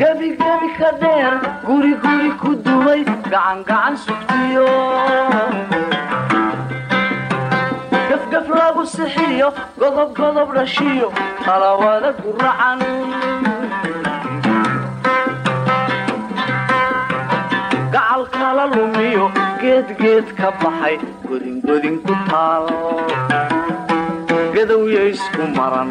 gebigebi ka dheer guriguri ku duway gacangacan sugtiyo gafgaf lagu sixiyo godobgodob dhashiyo talawada guracan gacal kala lumiyo geedgeed ka baxay godingodin ku taal. Gadowya isku maran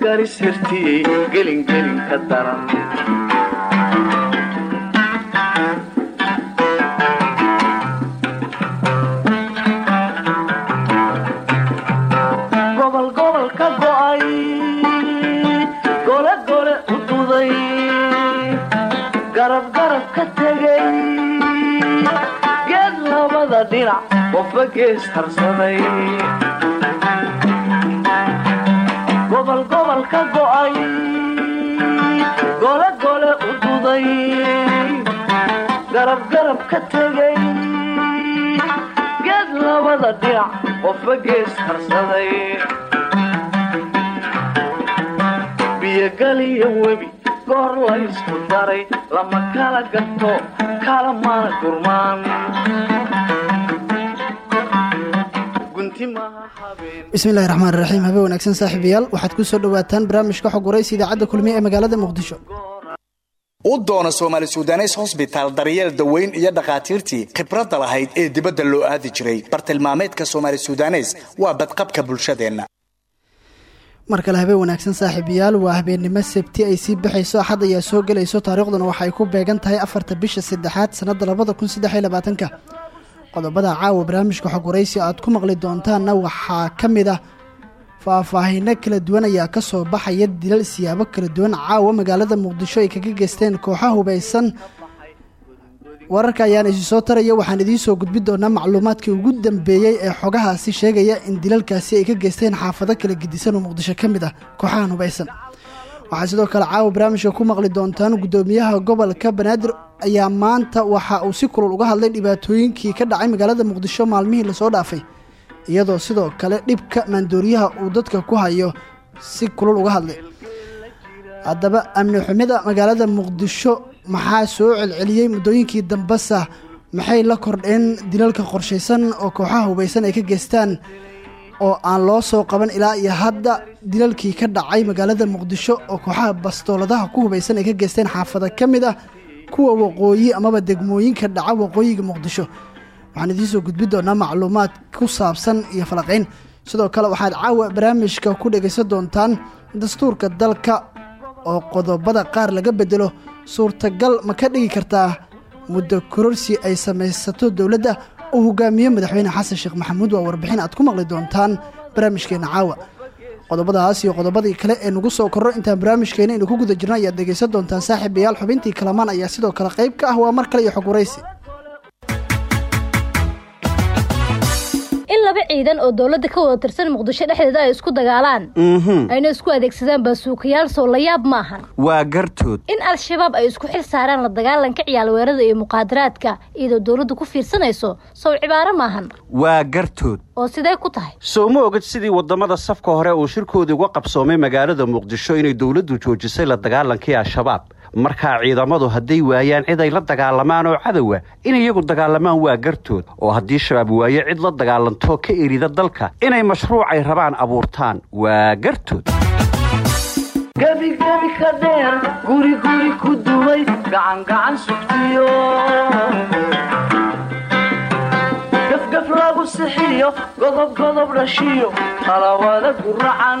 garisirtiyey gelingelin ka daran qofba gees harsaday gobol gobol ka go'ay gole gole u duday garab garab ka tegay geed labada dhinac qofba gees harsaday biyogaliyo webi goor laysku daray lama kala gato kala mana gurmaan bismillahi raxmaan raxiim habe wanaagsan saaxiibayaal. Waxaad ku soo dhowaataan barnaamijka xog waraysa idaacadda kulmiye ee magaalada muqdisho. U doona soomaali sudanes hosbitaal daryeel daweyn iyo dhakhaatiirtii khibradda lahayd ee dibadda loo aadi jiray. Bartilmaameedka soomaali sudanes waa badqabka bulshadeenna. Mar kale habeen wanaagsan saaxiibayaal waa habeennimo sabti ay sii baxayso axad ayaa soo gelayso taariikhduna waxay ku beegan tahay afarta bisha saddexaad sannadda labada kun saddex iyo labaatanka qodobada caawa barnaamijka xog waraysi aad ku maqli doontaanna waxaa ka mid ah faahfaahinno kala duwan ayaa ka soo baxaya dilal siyaabo kala duwan. Caawa magaalada muqdisho ay kaga geysteen kooxa hubaysan wararka ayaana isi soo taraya waxaan idiin soo gudbin doonaa macluumaadkii ugu dambeeyey ee xogahaasi sheegaya in dilalkaasi ay ka geysteen xaafado kala gedisan oo muqdisho ka mid ah kooxahan hubaysan waxaa sidoo kale caawa barnaamijka ku maqli doontaan guddoomiyaha gobolka banaadir. Ayaa maanta waxa uu si kulul uga hadlay dhibaatooyinkii ka dhacay magaalada muqdisho maalmihii la soo dhaafay. Iyadoo sidoo kale dhibka maandooriyaha uu dadka ku hayo si kulul uga hadlay. Haddaba amni xumida magaalada muqdisho maxaa soo celceliyey muddooyinkii dambesa? Maxay la kordheen dilalka qorshaysan oo kooxaha hubaysan ay ka geystaan oo aan loo soo qaban ilaa iyo hadda dilalkii ka dhacay magaalada muqdisho oo kooxaha bastooladaha ku hubaysan ay ka geysteen xaafada ka mid ah kuwa waqooyi amaba degmooyinka dhaca waqooyiga muqdisho. Waxaan idiin soo gudbin doonaa macluumaad ku saabsan iyo falaqayn sidoo kale waxaad caawa barnaamijka ku dhegaysan doontaan dastuurka dalka oo qodobada qaar laga bedelo suurtagal ma ka dhigi kartaa muddo kororsi ay samaysato dowladda uu hogaamiye madaxweyne xasan sheekh maxamuud waa warbixin aad ku maqli doontaan barnaamijkeena caawa. Qodobadaas iyo qodobadii kale ee nagu soo korro intaan barnaamijkeena aynu ku guda jirno ayaad dhegaysan doontaan saaxiibayaal xubintii kalamaan ayaa sidoo kale qayb ka ah waa mar kale iyo xog waraysi laba ciidan oo dowladda ka wada tirsan muqdisho dhexdeeda ay isku dagaalaan. Ayna isku adeegsadaan baasuukayaal soo la yaab maahan waa gartood. In al-shabaab ay isku xil saaraan la dagaalanka ciyaalweerada iyo muqaadaraadka iyadoo dowladdu ku fiirsanayso sow cibaaro maahan. Waa gartood. Oo sidee ku tahay. Sow ma ogid sidii waddamada safka hore uu shirkoodii uga qabsoomay magaalada muqdisho inay dowladdu joojisay la dagaalankii al-shabaab markaa ciidamadu hadday waayaan cid ay la dagaalamaan oo cadowa in iyagu dagaalamaan waa gartood. Oo haddii shabaab waayo cid la dagaalantoo ka erida dalka inay mashruucay rabaan abuurtaan waa gartood. Gebigebi ka sixiyo godobgodob dhashiyo talawada guracan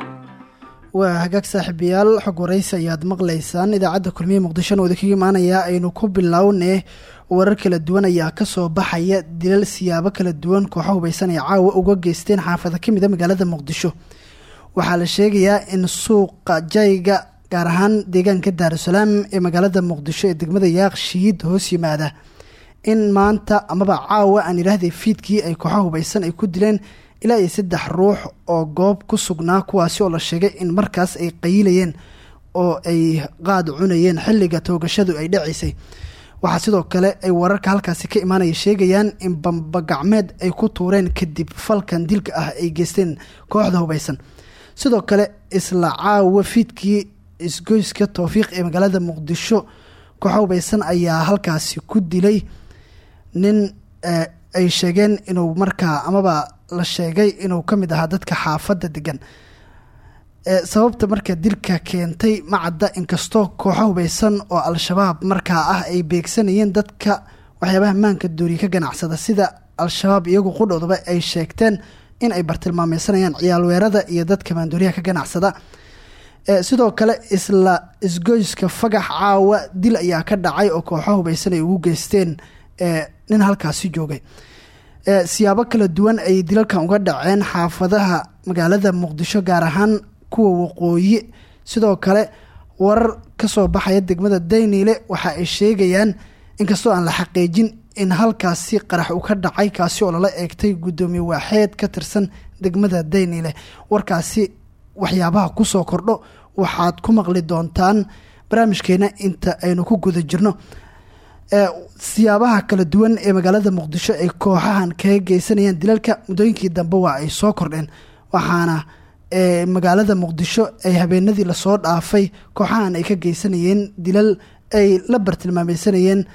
waa hagaag saaxiibayaal xog waraysi ayaad maqlaysaan. Idaacadda kulmiye muqdishona wada kaga imaanayaa aynu ku bilownee warar kala duwan ayaa ka soo baxaya. Dilal siyaabo kala duwan kooxo hubaysan ay caawa uga geysteen xaafada ka mid a magaalada muqdisho. Waxaa la sheegayaa in suuqa jayga gaar ahaan deegaanka daarusalaam ee magaalada muqdisho ee degmada yaaqshiid hoos yimaada. In maanta amaba caawa aan idhaahday fiidkii ay kooxo hubaysan ay ku dileen ilaa iyo saddex ruux oo goob ku sugnaa kuwaasi oo la sheegay in markaas ay qayilayeen oo ay qaad cunayeen xilliga toogashadu ay dhacaysay. Waxaa sidoo kale ay wararka halkaasi ka imaanaya sheegayaan in bambagacmeed ay ku tuureen kadib falkan dilka ah ay geysteen kooxda hubaysan. Sidoo kale isla caawa fiidkii isgoyska towfiiq ee magaalada muqdisho kooxo hubaysan ayaa halkaasi ku dilay nin ay sheegeen inuu markaa amaba la sheegay inuu ka mid ahaa dadka xaafadda degan sababta marka dilka keentay macadda inkastoo kooxo hubaysan oo al-shabaab markaa ah ay beegsanayeen dadka waxyaabaha maanka dooriye ka ganacsada sida al-shabaab iyagu qudhoodaba ay sheegteen in ay bartilmaameysanayaan ciyaalweerada iyo dadka maandooriyaha ka ganacsada. Sidoo kale isla isgoyska fagax caawa dil ayaa ka dhacay oo kooxo hubaysan ay ugu geysteen nin halkaasi joogay. Siyaabo kala duwan ay dilalkan uga dhaceen xaafadaha magaalada muqdisho gaar ahaan kuwa waqooyi. Sidoo kale warar ka soo baxaya degmada dayniile waxa ay sheegayaan inkastoo aan la xaqiijin in halkaasi qarax uu ka dhacay kaasi oo lala eegtay guddoomiye waaxeed ka tirsan degmada dayniile warkaasi waxyaabaha ku soo kordho waxaad ku maqli doontaan barnaamijkeena inta aynu ku guda jirno siyaabaha kala duwan ee magaalada muqdisho ay kooxahan kaga geysanayaan dilalka muddooyinkii dambe waa ay soo kordheen. Waxaana magaalada muqdisho ay habeenadii la soo dhaafay kooxahan ay ka geysanayeen dilal ay la bartilmaameysanayeen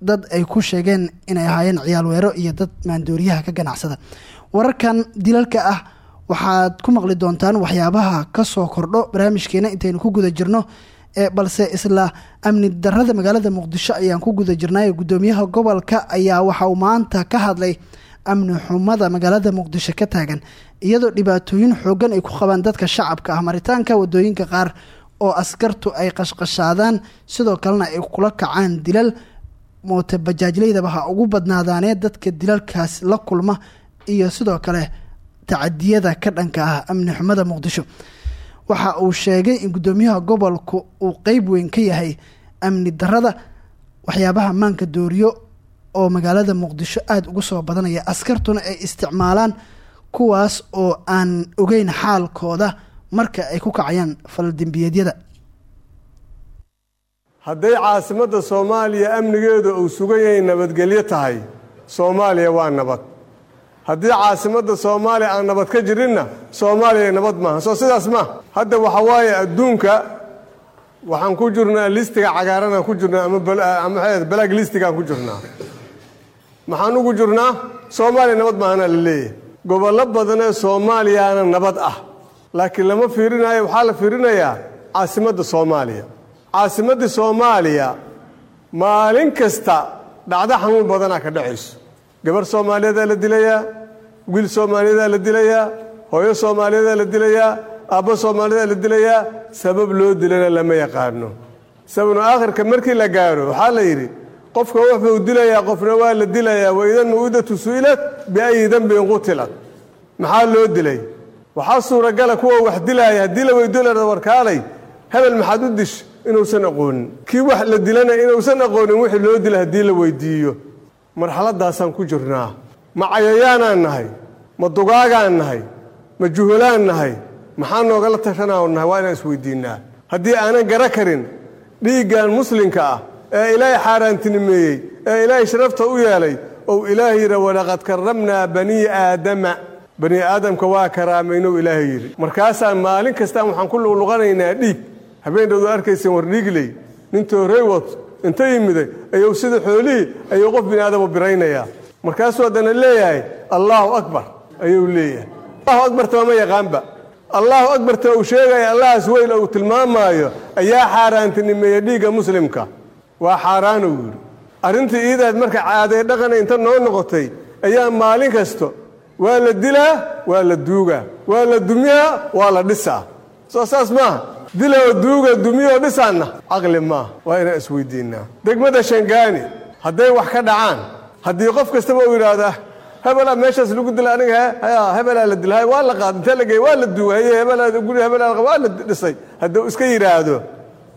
dad ay ku sheegeen inay ahaayeen ciyaal weero iyo dad maandooriyaha ka ganacsada. Wararkan dilalka ah waxaad ku maqli doontaan waxyaabaha ka soo kordho barnaamijkeena intaynu ku guda jirno balse isla amni darada magaalada muqdisho ayaan ku guda jirnay. Guddoomiyaha gobolka ayaa waxa uu maanta ka hadlay amni xumada magaalada muqdisho ka taagan iyadoo dhibaatooyin xoogan ay ku qabaan dadka shacabka ah. Maritaanka waddooyinka qaar oo askartu ay qashqashaadaan sidoo kalena ay kula kacaan dilal moote bajaajleydaba ha ugu badnaadaanee dadka dilalkaas la kulma iyo sidoo kale tacadiyada ka dhanka ah amni xumada muqdisho waxa uu sheegay in guddoomiyaha gobolku uu qeyb weyn ka yahay amni darada waxyaabaha maanka dooriyo oo magaalada muqdisho aada ugu soo badanaya askartuna ay isticmaalaan kuwaas oo aan ogeyn xaalkooda marka ay ku kacayaan faldembiyeedyada hadday caasimadda soomaaliya amnigeedu uu sugan yahay nabadgelyo tahay soomaaliya waa nabad haddii caasimadda soomaaliya aan nabad ka jirinna soomaaliya nabad maaha. Soo sidaas ma. Hadda waxa waaye adduunka waxaan ku jirnaa listiga cagaaranaan ku jirnaa ama balaag listigaan ku jirnaa. Maxaan ugu jirnaa? Soomaaliya nabad maahana la leeyahay. Gobollo badan ee soomaaliyaana nabad ah. Laakiin lama fiirinayo waxaa la fiirinayaa caasimadda soomaaliya. Caasimadda soomaaliya maalin kasta dhacdo xanuun badanaa ka dhacayso gabar soomaaliyeedaa la dilayaa wiil soomaaliyeedaa la dilayaa hooyo soomaaliyeedaa la dilayaa aabbo soomaaliyeedaa la dilayaa sabab loo dilana lama yaqaano. Sababnu aakhirka markii la gaaro waxaa la yidhi qofka wuxuu dilayaa qofna waa la dilayaa waidan mawidatu su'ilat biayi dembin qutilat maxaa loo dilay? Waxaa suuragala kuwa wax dilaaya haddii la weydiyo la warkaalay hebel maxaad u dish inuusan aqoonin. Kii wax la dilana inuusan aqoonin wixii loo dila haddii la weydiiyo marxaladaasaan ku jirnaa ma cayayaanaan nahay ma dugaagaan nahay ma juhulaan nahay maxaa noogala tashanaa nahay waa inaan isweydiinnaa. Haddii aanan gara karin dhiiggan muslimka ah ee ilaahay xaaraantinimeeyey ee ilaahay sharafta u yeelay ou ilaahay yidhi walaqad karramnaa banii aadama. Bani aadamka waa karaamaynou ilaahay yidhi. Markaasaan maalin kastaan waxaan ku luqluqanaynaa dhiig. Habeendhowdu arkayseen war dhiigley nin toorey wato inta yimiday ayuu sida xoolihii ayuu qof bini aadama biraynayaa markaasuu haddana leeyahay allaahu akbar ayuu leeyahay. Allahu akbartama ma yaqaanba. Allahu akbarta uu sheegaya allahaas weyn uu tilmaamaayo ayaa xaaraantinimeeya dhiigga muslimka. Waa xaaraan uu yidhi. Arrintii iidaad marka caaday dhaqana inta noo noqotay ayaa maalin kasto waa la dilaa waa la duugaa waa la dumiyaa waa la dhisaa. Soo saas maaha diloo duuga dumiyoo dhisaanna. Caqli maaha waa inaan isweydiinaa degmada shangaani hadday wax ka dhacaan haddii qof kastaba uu yidhaahda hebelaa meeshaas lagu dila aniga hebelaa la dilhay waa la qaad intee la geey waa la duugay hebelaa guri hebelaa waa la dhisay. Hadduu iska yidhaahdo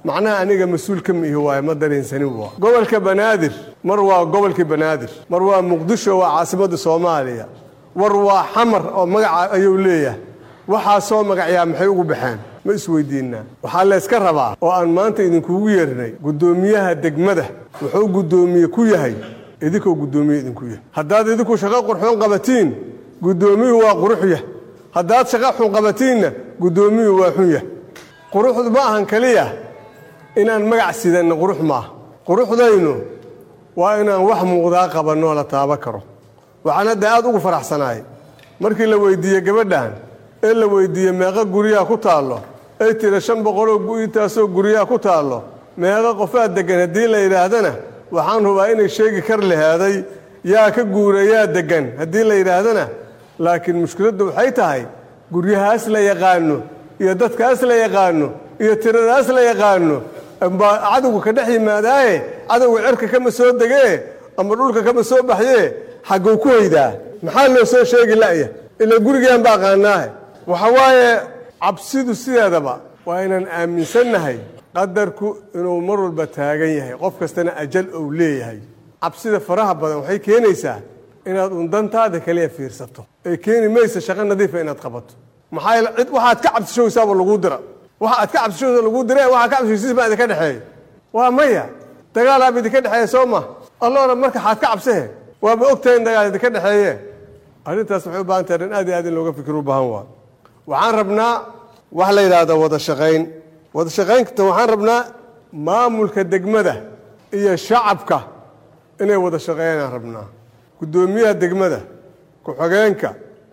macnaha aniga mas'uul ka mihi waaye ma dareensanin waa. Gobolka banaadir mar waa gobolkii banaadir mar waa muqdisho waa caasimadda soomaaliya war waa xamar oo magaca ayuu leeyahay. Waxaa soo magacyaa maxay ugu baxeen ma isweydiinaa waxaa layska rabaa oo aan maanta idinkugu yeernay guddoomiyaha degmada. Wuxuu guddoomiye ku yahay idinkoo guddoomiye idinku yahay. Haddaad idinku shaqo qurxoon qabatiin guddoomiyuhu waa qurux yah. Haddaad shaqo xun qabatiinna guddoomiyuhu waa xun yah. Quruxdu ma ahan keliya inaan magac sidanna qurux maaha quruxdaynu waa inaan wax muuqdaa qabanoo la taaba karo. Waxaan hadda aad ugu faraxsanaay markii la weydiiyey gabadhan ee la weydiiyey meeqa guryaha ku taallo ay tira shan boqoloo intaasoo guryaha ku taallo. Meeqa qofaa deggan haddii la yidhaahdana waxaan hubaa inay sheegi kar lahaaday yaa ka guura yaa deggan. Haddii la yidhaahdana laakiin mushkiladdu waxay tahay guryahaas la yaqaano iyo dadkaas la yaqaano iyo tiradaas la yaqaano baa cadowga ka dhex yimaadaaye cadowga cerka kama soo degee ama dhulka kama soo baxyee xagguu ku haydaa. Maxaa loo soo sheegi la'ya ilaa gurigaan ba aqaanaahe waxa waaye cabsidu sideedaba waa inaan aaminsannahay qadarku inuu mar walba taagan yahay qof kastana ajal ou leeyahay. Cabsida faraha badan waxay keenaysaa inaad undantaada kaliya fiirsato. Ay keeni maysa shaqo nadiifa inaad qabato. Maxaa yeele cid waxaad ka cabsishowsaaba laguu dira. Waxa aad ka cabsishowsa laguu dire waxaa ka cabsishaysis baa idinka dhexeeya. Waa maya. Dagaalaaba idinka dhexeeya soo ma? Alloona marka xaad ka cabsehe waaba ogtahay in dagaal idinka dhexeeye arrintaas waxay u baahan tahay in aad iyo aad in looga fikir u baahan waa. Waxaan rabnaa wax la yidhaahdo wada shaqayn. Wada shaqaynta waxaan rabnaa maamulka degmada iyo shacabka inay wada shaqeeyanaan rabnaa. Guddoomiyaha degmada ku-xogeenka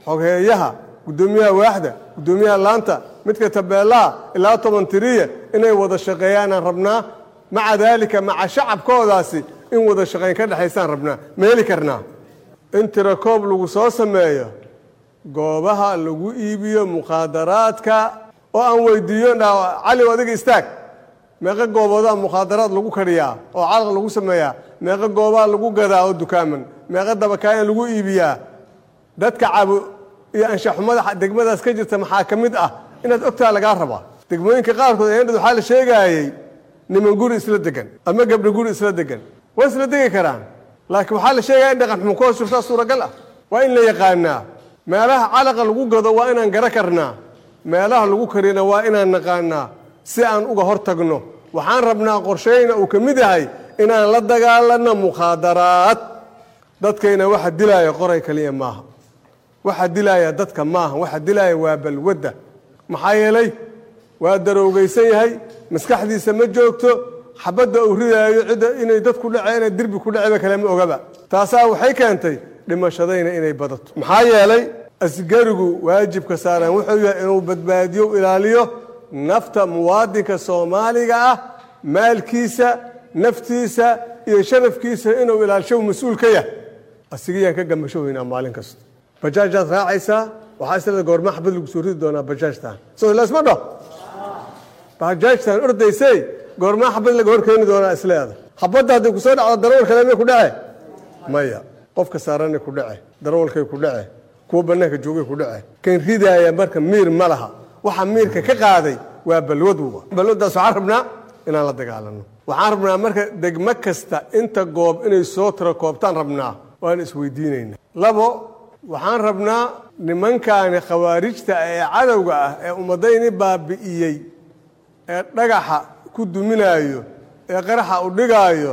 xogheeyaha guddoomiyaha waaxda guddoomiyaha laanta midka tabeelaha ilaa toban tiriya inay wada shaqeeyaanaan rabnaa. Maca daalika maca shacabkoodaasi in wada shaqayn ka dhexaysaan rabnaa. Meeli karnaa. In tirakoob lagu soo sameeyo goobaha lagu iibiyo mukhaadaraadka oo aan weydiiyo cali adiga istaag. Meeqa gooboodaa mukhaadaraad lagu kariyaa oo calaq lagu sameeyaa. Meeqa goobaa lagu gadaa oo dukaaman. Meeqa dabakaayan lagu iibiyaa. Dadka cabo iyo anshaxumada degmadaas ka jirta maxaa ka mid ah? Inaad ogtaa lagaa rabaa. Degmooyinka qaarkood eendhad waxaa la sheegaayey niman guri isla degan ama gabdho guri isla degan. Waa isla degi karaan. Laakiin waxaa la sheegaya in dhaqan xumo ku hoos jirtaa suuragal ah. Waa in la yaqaanaa meelaha calaqa lagu gado waa inaan gara karnaa meelaha lagu karina waa inaan naqaanaa si aan uga hor tagno waxaan rabnaa qorshayna uu ka mid yahay inaan la dagaalanno mukhaadaraad. Dadkayna waxa dilaaya qoray kaliya maaha. Waxa dilaaya dadka maaha waxa dilaaya waa balwadda. Maxaa yeelay waa daroogaysan yahay maskaxdiisa ma joogto xabadda uu ridaayo cidda inay dad ku dhace inay dirbi ku dhaceba kalema ogaba. Taasaa waxay keentay dhimashadayna inay badato. Maxaa yeelay asgarigu waajibka saaran wuxuu yahay inuu badbaadiyo ilaaliyo nafta muwaadinka soomaaliga ah maalkiisa naftiisa iyo sharafkiisa inuu ilaalisho mas'uul ka yahay. Asigayaan ka gamashoweynaa maalin kasta bajaajaad raacaysaa waxaa isleeda goorma xabad lagu soo ridi doonaa bajaajtan. Soo lasma dho. Bajaajtan ordaysay goormaa xabad laga hor keeni doonaa isleeda xabadda hadday ku soo dhacdo darawal kale may ku dhace? Maya. Qofka saaranay ku dhace. Darawalkay ku dhace kuwa bannaanka joogay ku dhace kan ridaaya marka miir ma laha. Waxa miirka ka qaaday waa balwadwa balwaddaas waxaan rabnaa inaan la dagaalano. Waxaan rabnaa marka degmo kasta inta goob inay soo tiro koobtaan rabnaa waan isweydiinayna. Labo waxaan rabnaa nimankaani khawaarijta ee cadowga ah ee ummadayni baabi'iyey ee dhagaxa ku duminaayo ee qaraxa u dhigaayo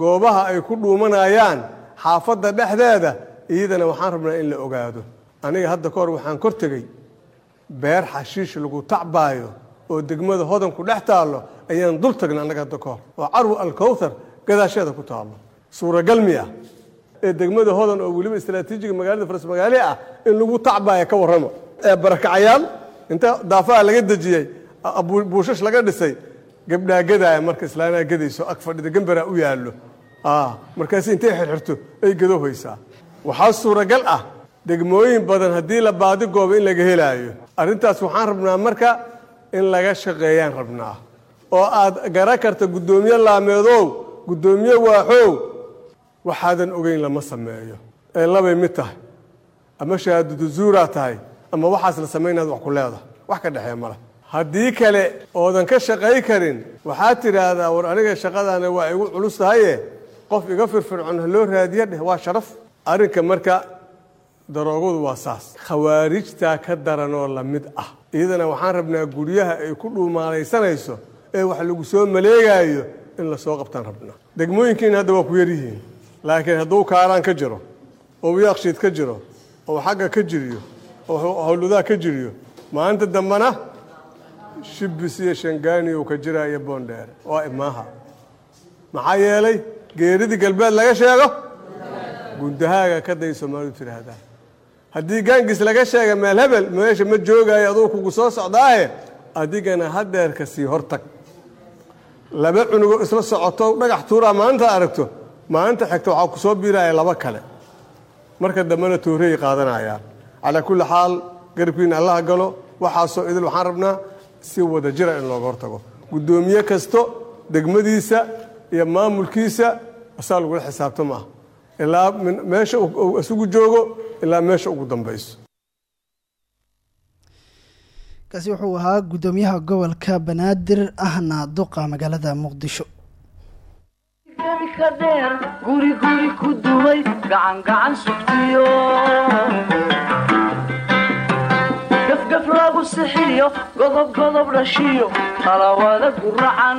goobaha ay ku dhuumanayaan xaafadda dhexdeeda iyadana waxaan rabnaa in la ogaado. Aniga hadda ka hor waxaan kor tegey beer xashiish lagu tacbaayo oo degmada hodanku dhex taallo ayaan dul tagna annaga hadda ka hor. Oo carwi alkowthar gadaasheeda ku taallo. Suuragal miya. Ee degmada hodan oo weliba istraatiijiga magaalada faras magaale ah in lagu tacbaayo ka warramo. Ee barakacayaal inta daafaha laga dejiyey buushash laga dhisay gabdhaa gadaaya marka islaanaa gadayso ag fadhida gambaraa u yaallo. Markaas intay xirxirto ay gadoohaysaa waxaa suuragal ah degmooyin badan haddii la baadi goobo in laga helaayo. Arrintaas waxaan rabnaa marka in laga shaqeeyaan rabnaa. Oo aad garan karta guddoomiye laameedow guddoomiye waaxow waxaadan ogeyn lama sameeyo. Ee labay mid tahay ama shahaadadu zuuraa tahay ama waxaas la samaynaad wax ku leedahay wax ka dhexeeya male. Haddii kale oodan ka shaqay karin waxaad tidhaahdaa war aniga shaqadaana waa igu culus tahaye qof iga firfircoon ha loo raadiya dheh waa sharaf arrinka marka daroogadu waa saas. Khawaarijtaa ka daranoo la mid ah. Iyadana waxaan rabnaa guryaha ay ku dhuumaalaysanayso ee wax lagu soo maleegaayo in la soo qabtaan rabnaa degmooyinkiina hadda waa ku yaryihiin laakiin hadduu kaaraan ka jiro oo yaaqshiid ka jiro oo xagga ka jiriyo oo howludaa ka jiriyo maalinta dambena shibis iyo shangaani uu ka jiraa iyo boondheer waa imaaha. Maxaa yeelay geeridii galbeed laga sheego gundahaaga ka day soomaalidu tidhaahdaa. Haddii gaangis laga sheega meel hebel meesha ma joogaayo aduu kugu soo socdaahe adigana hadeerka sii hortag. Laba cunugoo isla socoto dhagax tuuraa maalinta aragto maalinta xigta waxaa ku soo biiraya laba kale. Marka dambena toorey qaadanayaan calaa kulli xaal garabkiina allaha galo waxaasoo idil waxaan rabnaa si wada jira in looga hortago. Guddoomiye kasto degmadiisa iyo maamulkiisa asaa lagula xisaabto maaha ilaa meesha uu isugu joogo ilaa meesha ugu dambayso kaasi wuxuu ahaa guddoomiyaha gobolka banaadir ahna duqa magaalada muqdisho. Ka dheer guri guri ku duway gacan gacan sugtiyo. Gafgaf lagu sixiyo godob godob dhashiyo talawada guracan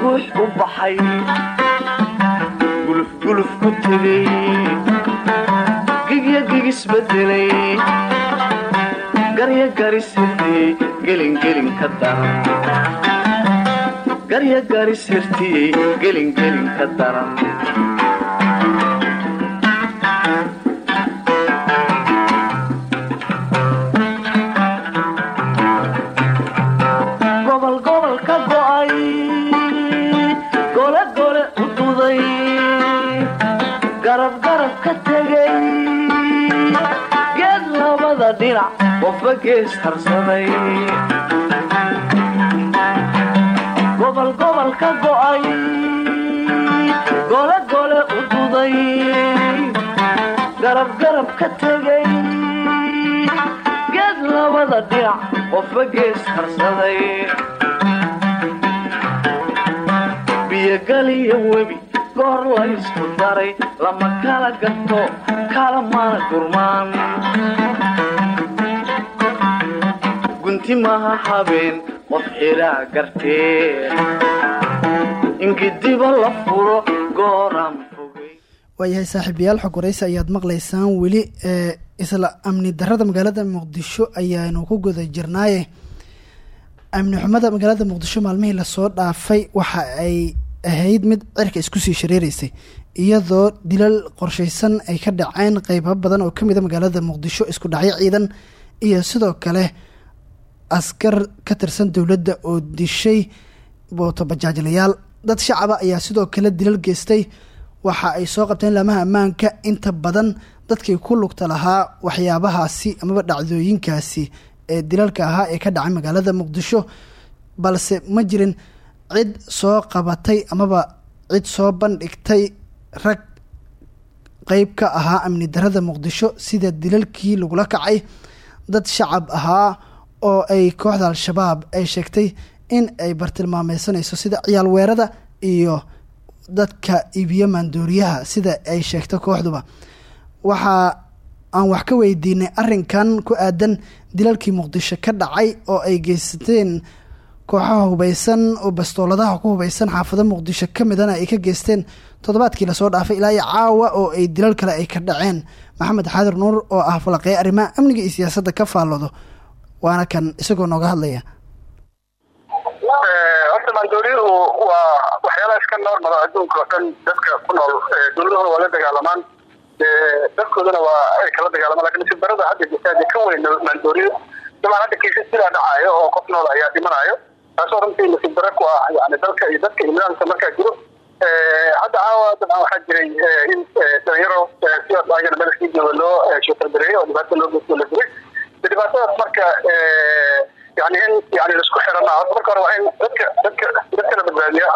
guux u baxay gulufguluf ku tegay gigya gigisbedelay garya garisirtiyey gelingelin ka daran qofba gees harsaday gobol gobol ka go'ay gole gole u duday garab garab ka tegay geed labada dhinac qofba gees harsaday biyogaliyo webi goor la isku daray lama kala gato kala mana gurmaan maha habeen qof xilaa gartee ingidiba la furo gooraan fogay waayahay saaxiibayaal xog waraysi ayaad maqlaysaan weli ee isla amni darada magaalada muqdisho ayaanu ku guda jirnaaye. Amni xumada magaalada muqdisho maalmihii la soo dhaafay waxa ay ahayd mid cirka isku sii shareereysay iyadoo dilal qorsheysan ay ka dhaceen qeybo badan oo ka mid a magaalada muqdisho isku dhacyo ciidan iyo sidoo kale askar ka tirsan dowladda oo dishay bootobajaajlayaal dad shacaba ayaa sidoo kale dilal geystay. Waxa ay soo qabteen laamaha ammaanka. Inta badan dadkii ku lugta lahaa waxyaabahaasi amaba dhacdooyinkaasi ee dilalka ahaa ee ka dhacay magaalada muqdisho. Balse ma jirin cid soo qabatay amaba cid soo bandhigtay rag qeyb ka ahaa amni darada muqdisho sida dilalkii lagula kacay. Dad shacab ahaa oo ay kooxda al-shabaab ay sheegtay in ay bartilmaameysanayso sida ciyaal weerada iyo dadka iibiyo maandooriyaha sida ay sheegto kooxduba. Waxaa aan wax ka weydiinay arrinkan ku aadan dilalkii muqdisho ka dhacay oo ay geysateen kooxaha hubeysan oo bastooladaha ku hubeysan xaafado muqdisho ka midana ay ka geysteen toddobaadkii la soo dhaafay ilaa iyo caawa oo ay dilal kale ay ka dhaceen. Maxamed xaadir nuur oo ah falaqeeye arrimaha amniga iyo siyaasadda ka faalloodo waana kan isagoo nooga hadlaya. Horta maandooriyuhu waa waxyaalaha iska noormala adduunka oo dhan dadka ku nool dowladahooda waa la dagaalamaan dadkoodana waa ay kala dagaalamaan laakiin nasiib darada hadda jirta ka weyn maandooriyo. Dabcan hadda kiisas sidaa dhacaayo oo qof nool ayaa dhimanayo taasoo runtii nasiib dara ku ah yani dalka iyo dadka iyo nidaamka markaa jiro. Hadda caawa dabcan waxaa jiray in dhalinyaro sidaas ayagana madaxkii jooga loo shootardareeyay oo dhibaato loo geysto la dhibaatadaas marka yani in yani la isku xirana horta marka hore waa in dadka dadka dadka la badbaadiya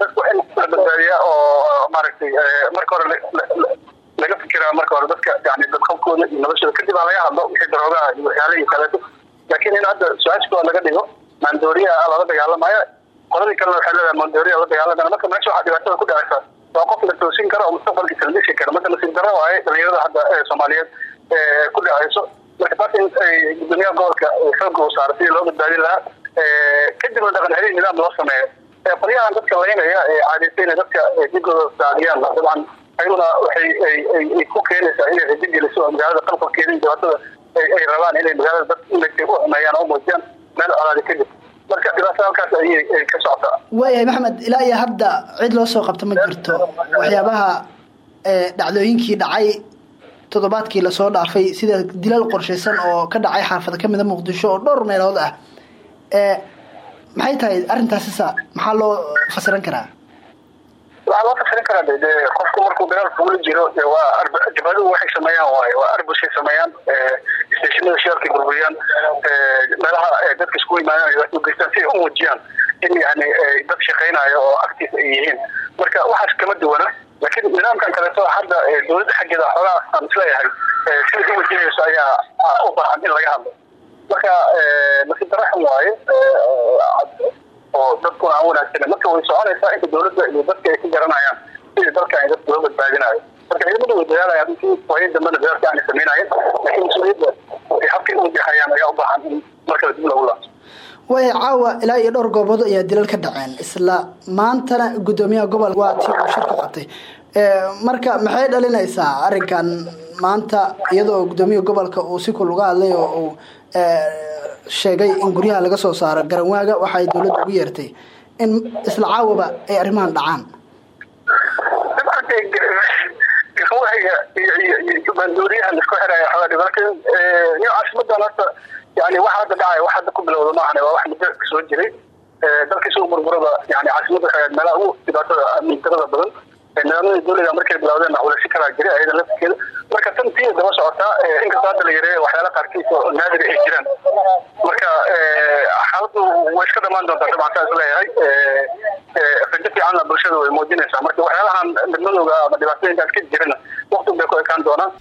dadka waa in la badbaadiya oo maaragtay marka hore laga fikiraa marka hore dadka yani dadqabkooda iyo noloshooda. Kadib aa laga hadlo wixii daroogaha iyo waxyaalihii kaleeto. Laakiin in hadda su'aashkooda laga dhigo maandooriya lala dagaalamaya. Qoladii kalena waxay leedahay maandooriya la dagaalamaya. Marka meesha waxaa dhibaatada ku dhacaysa waa qof la toosin kara oo mustaqbalkiisa la dhisi kara marka nasiib darro waaye dhalinyarada hadda soomaaliyeed ku dhacayso marka taas in gudoomiyaha gobolka xooga uu saaro sidii loo badbaadin lahaa kadibna dhaqan celin nidaam loo sameeyo. Qolyahan dadka laynaya ee caadaysayna dadka digooda daadiyaan dabcan ayaduna waxay ay ku keenaysaa inay rajo geliso oo magaalada qalqalkeeda iyo dhibaatada ay rabaan inay magaalada dad inay u xumeeyaan oo muujiyaan meel colaadi kadib. Marka dhibaatada halkaas ayay ka socotaa waayahay maxamed ilaa iyo hadda cid loo soo qabto ma jirto. Waxyaabaha dhacdooyinkii dhacay toddobaadkii la soo dhaafay sida dilal qorshaysan oo ka dhacay xaafada kamida muqdisho oo dhowr meelood ah maxay tahay arrintaasisa maxaa loo fasiran karaa? Waxaa loo fasirin karaa de qofku markuu dagaalka ula jiro waa jabhaduhu waxay sameeyaan waaye waa arbushay sameeyaan stationada shirarkay burburiyaan meelaha dadka isku imaadaan dhibaato geystaan si ay u muujiyaan in yani dad shaqaynayo oo agtiisa ay yihiin. Marka waxaas kama duwana laakiin nidaamkan kaleeto hadda dowladda xaggeeda xoogaa aan is leeyahay sida u wajinayso ayaa u baahan in laga hadlo. Marka nasiib dara xun waaye oo dadkuna aan wanaagsanen marka way soconaysaa inta dowladda iyo dadka ay ka garanayaan sidii dalka ay dadka loo badbaadinayo marka ciidamada way dadaalayaan runtii waayo dambena dadaalka aanay sameynayeen laakiin mas'uuliyadda ay habkay u wajahayaan ayaa u baahan in markale dib loogu laabto waaya caawa ilaa iyo dhowr goobood ayaa dilal ka dhaceen isla maantana guddoomiyaha gobolka waa tii uu shirka qabtay marka maxay dhalinaysaa arrinkan maanta iyadoo guddoomiyaha gobolka uu si kul uga hadlay oo uu sheegay in guryaha laga soo saaro garanwaaga waxa ay dowladda ugu yeertay in isla caawaba ay arrimahan dhacaan garanwaaga iyo maandooriyaha la isku xiraya dhibaato iyo caasimadan horta yani waxa hadda dhacaya wax hadda ku bilowda maahan waa wax muddo soo jiray. Dalka isagoo burburada yani caasimada meelaha ugu dhibaatada amni darada badan nidaamyada dowliga markay bilowdeen culasi kalaa jiray ayada lafteeda marka tan tii daba socotaa inkastoo hadda la yareeyo waxyaala qaarkiis oo naadir ay jiraan. Marka xaaladdu way iska dhamaan doontaa dabcan saa is leeyahay rajo fiicanna bulshada way muujinaysaa. Marka waxyaalahan midmadowga ama dhibaatooyinkaas ka jirana waqti bay ku ekaan doonaan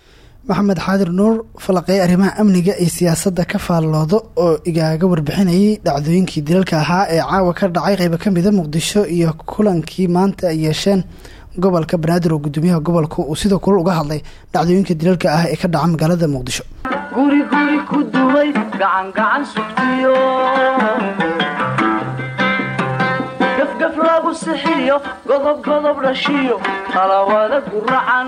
maxamed xaadir nuur falaqeeye arrimaha amniga iyo siyaasadda ka faalloodo oo igaaga warbixinayay dhacdooyinkii dilalka ahaa ee caawa ka dhacay qeybo ka mida muqdisho iyo kulankii maanta ay yeesheen gobolka banaadir oo guddoomiyaha gobolka uu sidoo kale uga hadlay dhacdooyinka dilalka ah ee ka dhaca magaalada muqdisho. Guri guri ku dumay gacan gacan sugtiyo. Gafgaf lagu sixiyo godob godob dhashiyo talawada guracan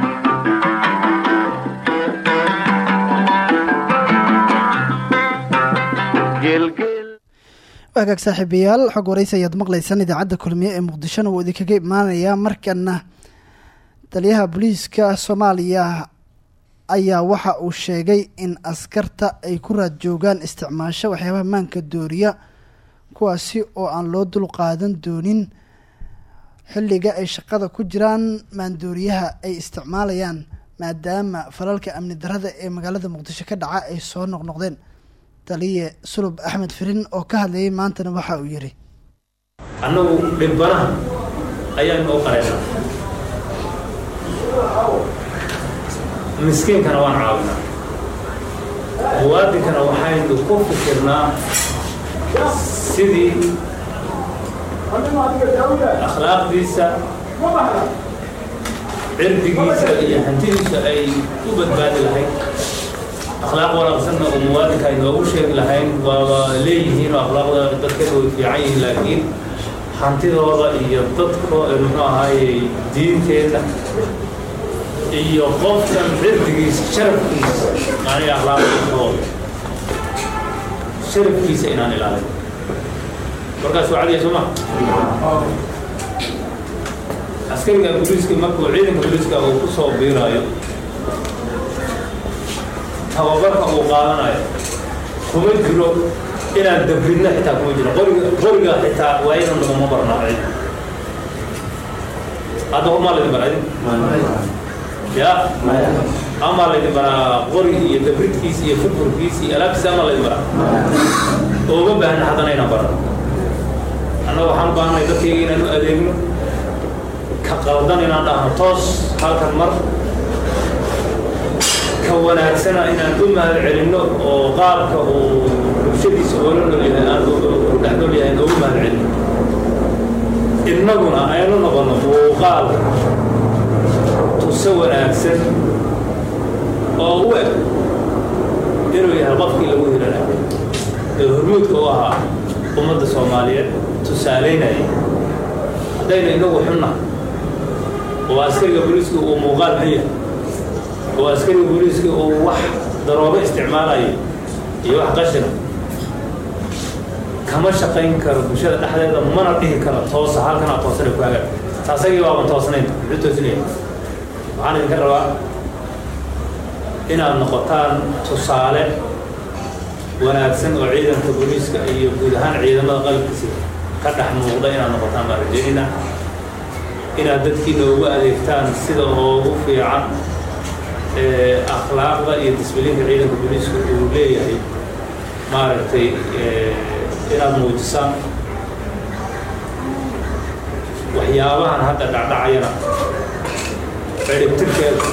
waagaag saaxiibayaal xog waraysi ayaad maqlaysaan idaacadda kulmiye ee muqdishona wuu idinkaga imaanayaa. Markana taliyaha booliiska soomaaliya ayaa waxa uu sheegay in askarta ay ku raad joogaan isticmaasho waxyaabaha maanka dooriya kuwaasi oo aan loo dul qaadan doonin xilliga ay shaqada ku jiraan maandooriyaha ay isticmaalayaan maadaama falalka amni darada ee magaalada muqdisho ka dhaca ay soo noqnoqdeen taliye sulub axmed firin oo ka hadlayay maantana waxa uu yidhi annagu dhibbanaha ayaynu u qaraynaa miskiinkana waan caawinaa. Muwaadinkana waxaynu ku fikirnaa sidii akhlaaqdiisa cirdigiisa iyo hantidiisa ay u badbaadi lahayd akhlaaq wanaagsanna oo muwaadinka ay noogu sheegi lahayn waaba leeyihiin oo akhlaaqda dadkeeda way fiican yihiin laakiin hantidooda iyo dadko muxuu ahaayey diinteeda iyo qofkan cirdigiisa sharafkiisa aniga akhlaaqdooda sharafkiisa inaan ilaalin markaas waa cadiya soo ma askariga booliiska markuu ciidanka booliiska uu ku soo biiraayo tababarka uu qaadanayo. Kuma jiro inaan dabridna xitaa kuma jiro. Qoriga xitaa waa inaan naguma barnaa cid. Hadda homaa laydin idin ya amaa laydin baraa qori iyo dabridkiisa iyo furfurkiisa iyo alaabtiisa amaa laydin baraa ooma baahna haddana inaan barno. Annaga waxaan u baahanay dadkayga inaan u adeegno. Ka qaldan inaan dhahno toos halkan mar ka wanaagsana inaan u mahad celinno oo qaabka uu bulshadiisa oola noolyahay aan dhex noolyahay noogu mahad celinno innaguna aynu noqonno muuqaal tuse wanaagsan oo u eg inuu yahay qofkii lagu hiranay ee hormuudka u ahaa ummadda soomaaliyeed. Tusaalaynaya haddayna inagu xunna oo askariga booliiska uu muuqaal xun yahay oo askariga booliiska uu wax daroobo isticmaalayo iyo wax qashina kama shaqayn karo bulshada dhexdeeda mana dhihi karo toosa halkanaa toosana ku hagaag taasagii waaban toosnayn muxuu toosinaya waxaan idinka rabaa inaad noqotaan tusaale wanaagsan oo ciidanka booliiska iyo guud ahaan ciidamada qalabkiisa ka dhex muuqda inaad noqotaan baan rajeynina inaad dadkiina ugu adeegtaan sida ugu fiican akhlaaqda iyo disbiliinka ciidanka booliiska uu leeyahay maaragtay inaad muujisaan waxyaabahan hadda dhacdhacayana ciribtirkeeda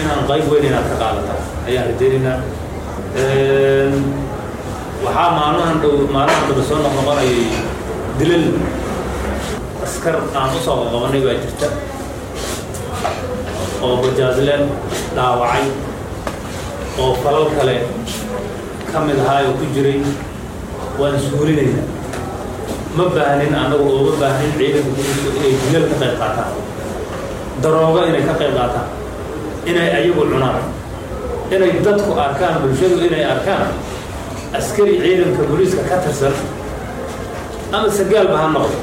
inaan qayb weyn inaad ka qaadataan ayaan rajaynaynaa waxaa maalmahan dhow maalmahan dambe soo noqnoqonayay dilal. Askar aan u soo baa jirta oo bajaadleen dhaawacay oo falal kale ka mid ahaa oo ku jiray waan suulinaynaa ma baahnin annagu ooma baahnin ciidanka booliisku inay dilal ka qayb qaataan. Daroogo inay ka qayb qaataan. Inay ayagu cunaan. Inay dadku arkaan bulshadu inay arkaan askari ciidanka booliiska ka tirsan ama sagaalba ha noqdo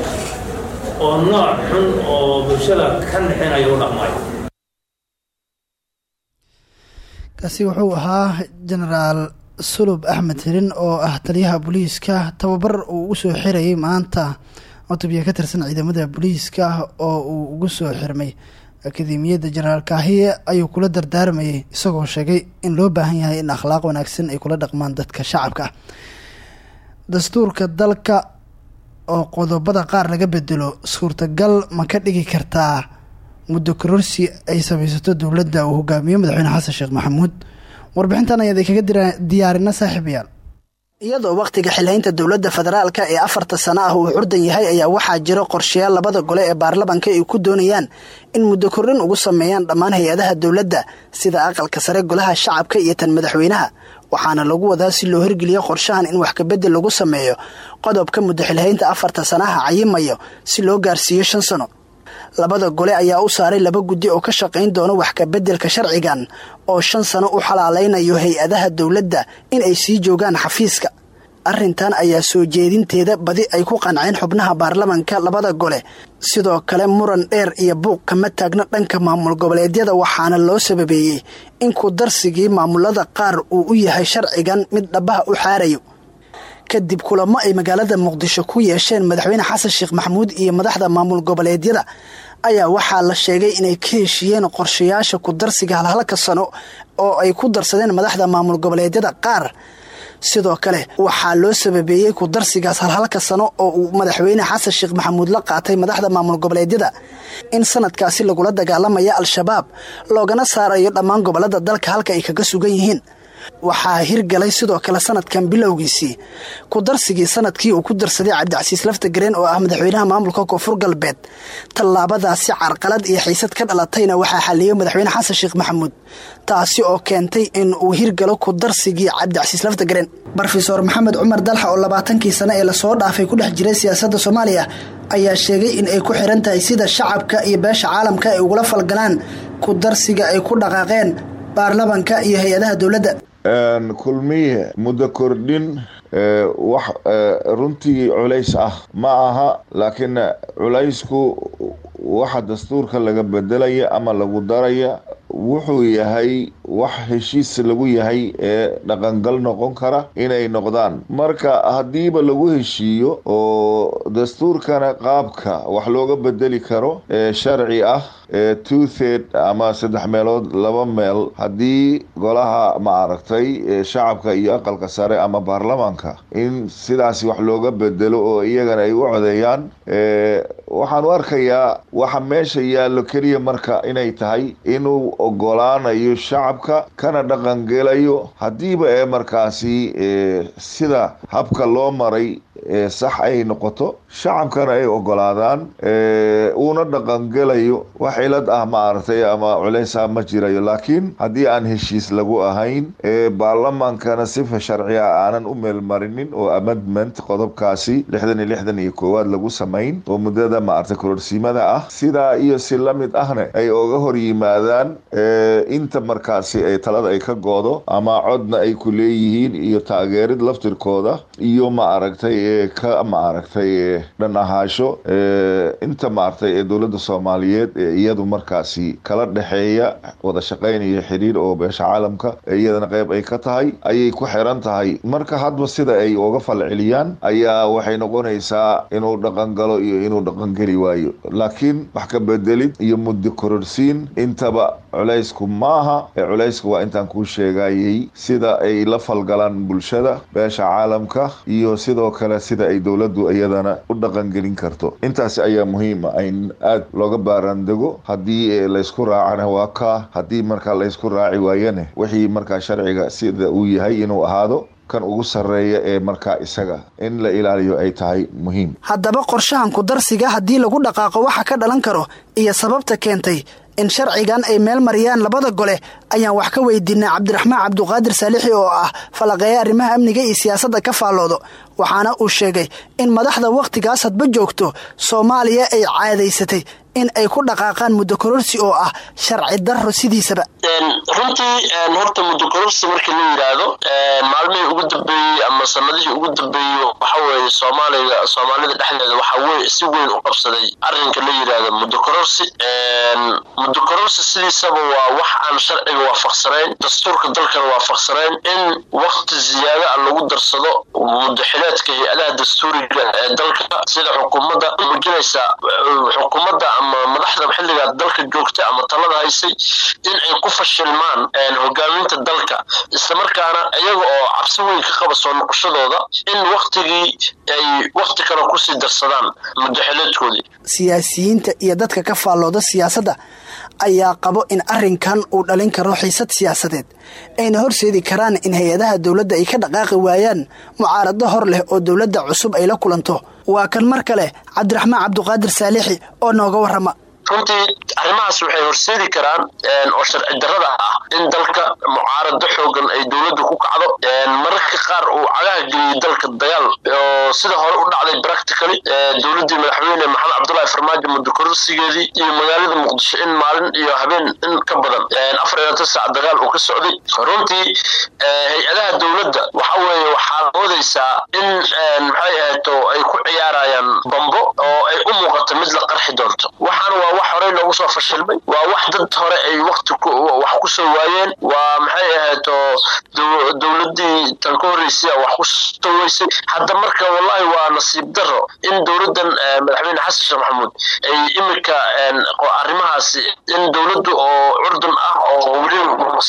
oo nooc xun oo bulshada ka nixinaya u dhaqmaayo kaasi wuxuu ahaa genaraal sulub axmed hirin oo ah taliyaha booliiska tababar uu ugu soo xirayay maanta cutubya ka tirsan ciidamada booliiska oo uu ugu soo xirmay. Akademiyadda jenaraal kaahiye ayuu kula dardaarmayay isagoo sheegay in loo baahan yahay in akhlaaq wanaagsan ay kula dhaqmaan dadka shacabka. Dastuurka dalka oo qodobada qaar laga bedelo suurtagal ma ka dhigi kartaa muddo kororsi ay samaysato dowladda uu hogaamiyo madaxweyne xasan sheekh maxamuud. Warbixintan ayaad kaga diyaarina saaxiibayaal. Iyadoo wakhtiga xilhaynta dowladda federaalka ee afarta sano ah uu xurdan yahay ayaa waxaa jiro qorshayaal labada gole ee baarlamanka ay ku doonayaan in muddo kordhin ugu sameeyaan dhammaan hay'adaha dowladda sida aqalka sare golaha shacabka iyo tan madaxweynaha. Waxaana lagu wadaa si loo hirgeliyo qorshahan in wax kabedel lagu sameeyo qodobka muddo xilhaynta afarta sanaha cayimayo si loo gaarsiiyo shan sano labada gole ayaa u saaray laba guddi oo ka shaqayn doona wax kabeddelka sharcigan oo shan sano u xalaalaynayo hay'adaha dowladda in ay sii joogaan xafiiska. Arrintan ayaa soo jeedinteeda badi ay ku qanceen xubnaha baarlamanka labada gole. Sidoo kale muran dheer iyo buuq kama taagna dhanka maamul goboleedyada waxaana loo sababeeyey in ku darsigii maamulada qaar uu u yahay sharcigan mid dhabaha u xaarayo kadib kulamo ay magaalada muqdisho ku yeesheen madaxweyne xasan sheekh maxamuud iyo madaxda maamul goboleedyada. Ayaa waxaa la sheegay inay ka heshiiyeen qorshayaasha ku darsiga halhalka sano oo ay ku darsadeen madaxda maamul goboleedyada qaar. Sidoo kale waxaa loo sababeeyey ku darsigaas halhalka sano oo uu madaxweyne xasan sheekh maxamuud la qaatay madaxda maamul goboleedyada. In sanadkaasi lagula dagaalamaya al-shabaab loogana saarayo dhammaan gobollada dalka halka ay kaga sugan yihiin waxaa hirgalay sidoo kale sanadkan bilowgiisii. Ku darsigii sannadkii uu ku darsaday cabdicasiis laftagareen oo ah madaxweynaha maamulka koonfur galbeed. Tallaabadaasi carqalad iyo xiisad ka dhalatayna waxaa xaliyey madaxweyne xasan sheekh maxamuud taasi oo keentay in uu hirgalo ku darsigii cabdicasiis laftagareen rofeor maxamed cumar dalxa oo labaatankii sano ee la soo dhaafay ku dhex jiray siyaasadda soomaaliya ayaa sheegay in ay ku xiran tahay sida shacabka iyo beesha caalamka ay ugula falgalaan ku darsiga ay ku dhaqaaqeen baarlamanka iyo hay'adaha dowladda kulmiye muddo kordhin wax runtii culays ah. Ma aha laakiin culaysku waxa dastuurka laga bedelaya ama lagu daraya wuxuu yahay wax heshiis lagu yahay ee dhaqangal noqon kara inay noqdaan. Marka haddiiba lagu heshiiyo oo dastuurkana qaabka wax looga bedeli karo ee sharci ah two third ama saddex meelood laba meel. Haddii golaha ma aragtay shacabka iyo aqalka sare ama baarlamaanka in sidaasi wax looga bedelo oo iyagana ay u codeeyaan waxaan u arkayaa waxa meesha yaallo keliya marka inay tahay inuu ogolaanayo shacabka kana dhaqangelayo. Haddiiba ee markaasi sida habka loo maray sax ay noqoto shacabkana ay ogolaadaan uuna dhaqangelayo wax cilad ah ma aragtay ama culeysa ma jirayo. Laakiin haddii aan heshiis lagu ahayn baarlamaankana sifa sharciga aanan u meelmarinin oo amendment qodobkaasi lixdan iyo lixdan iyo koowaad lagu samayn oo muddada maaragtay kororsiimada ah sidaa iyo si la mid ahna ay oga hor yimaadaan inta markaasi ay talada ay ka goodo ama codna ay ku leeyihiin iyo taageerid laftirkooda iyo ma aragtay ka maaragtay dhan ahaasho inta maaragtay ee dowladda soomaaliyeed ee iyadu markaasi kala dhexeeya wada shaqayn iyo xiriir oo beesha caalamka iyadana qeyb ay ka tahay ayay ku xiran tahay. Marka hadba sida ay uga falceliyaan ayaa waxay noqonaysaa inuu dhaqangalo iyo inuu dhaqangeli waayo. Laakiin wax ka bedelid iyo muddo kororsiin intaba culaysku maaha. Ee culaysku waa intaan kuu sheegayay sida ay la falgalaan bulshada beesha caalamka iyo sidoo kale sida ay dowladdu iyadana u dhaqangelin karto. Intaasi ayaa muhiima in aad looga baaraandego haddii laysku raacana waa kaa haddii markaa laysku raaci waayane wixii markaa sharciga sida uu yahay inuu ahaado kan ugu sarreeya ee markaa isaga in la ilaaliyo ay tahay muhiim. Haddaba qorshahan ku darsiga haddii lagu dhaqaaqo waxa ka dhalan karo iyo sababta keentay in sharcigan ay meel mariyaan labada gole ayaan wax ka weydiinay cabdiraxmaan cabduqaadir saalixi oo ah falaqeeya arrimaha amniga iyo siyaasadda ka faalloodo. Waxaana uu sheegay in madaxda wakhtigaas hadba joogto soomaaliya ay caadaysatay in ay ku dhaqaaqaan muddo kororsi oo ah sharci darro sidiisaba. Runtii horta muddo kororsi markii la yidhaahdo maalmihii ugu dambeeyey ama sanadihii ugu dambeeyey waxa weeye soomaaliga soomaalida dhexdeeda waxa wey si weyn u qabsaday arrinka la yidhaahdo muddo kororsi. Muddo kororsi sidiisaba waa wax aan sharciga waafaqsanayn dastuurka dalkana waafaqsanayn in wakti ziyaado a lagu darsado muddaxileedka hay'adaha dastuuriga ee dalka sida xukuumadda muujinaysa xukuumadda ama madaxda xilligaa dalka joogta ama talada haysay in ay ku fashilmaan hogaaminta dalka. Islamarkaana iyaga oo cabsi weyn ka qaba soo noqoshadooda in waktigii ay wakti kale ku sii darsadaan muddaxileedkoodii siyaasiyiinta iyo dadka ka faallooda siyaasadda ayaa qabo in arrinkan uu dhalin karo xiisad siyaasadeed ayna horseedi karaan in hay'adaha dowladda ay ka dhaqaaqi waayaan mucaarado hor leh oo dowladda cusub ay la kulanto waa kan mar kale cabdiraxmaan cabduqaadir saalixi oo nooga warrama runtii arrimahaas waxay horseedi karaan oo sharci darrada ah in dalka mucaarado xoogan ay dowladdu ku kacdo. Mararka qaar uu cagaha geliyey dalka dagaal oo sida hore u dhacday practically dowladdii madaxweyne maxamed cabdullaahi farmaajo muddo kororsigeedii iyo magaalada muqdisho in maalin iyo habeen in ka badan. Afar iyo labaatan saac dagaal uu ka socday. Runtii hay'adaha dowladda waxa weeye waxaa moodaysaa in maxay ahayto ay ku ciyaarayaan bambo oo ay u muuqato mid la qarxi doonto. Waxaana waa wax horey loogu soo fashilmay. Waa wax dad hore ay wakti wax ku soo waayeen. Waa maxay ahayto dowladii tan ka horreysay wax ku soo weysay hadda marka wallahi waa nasiib daro in dowladdan madaxweyne xasan sheekh maxamuud ay imika arrimahaasi in dowladdu oo curdun ah oo weli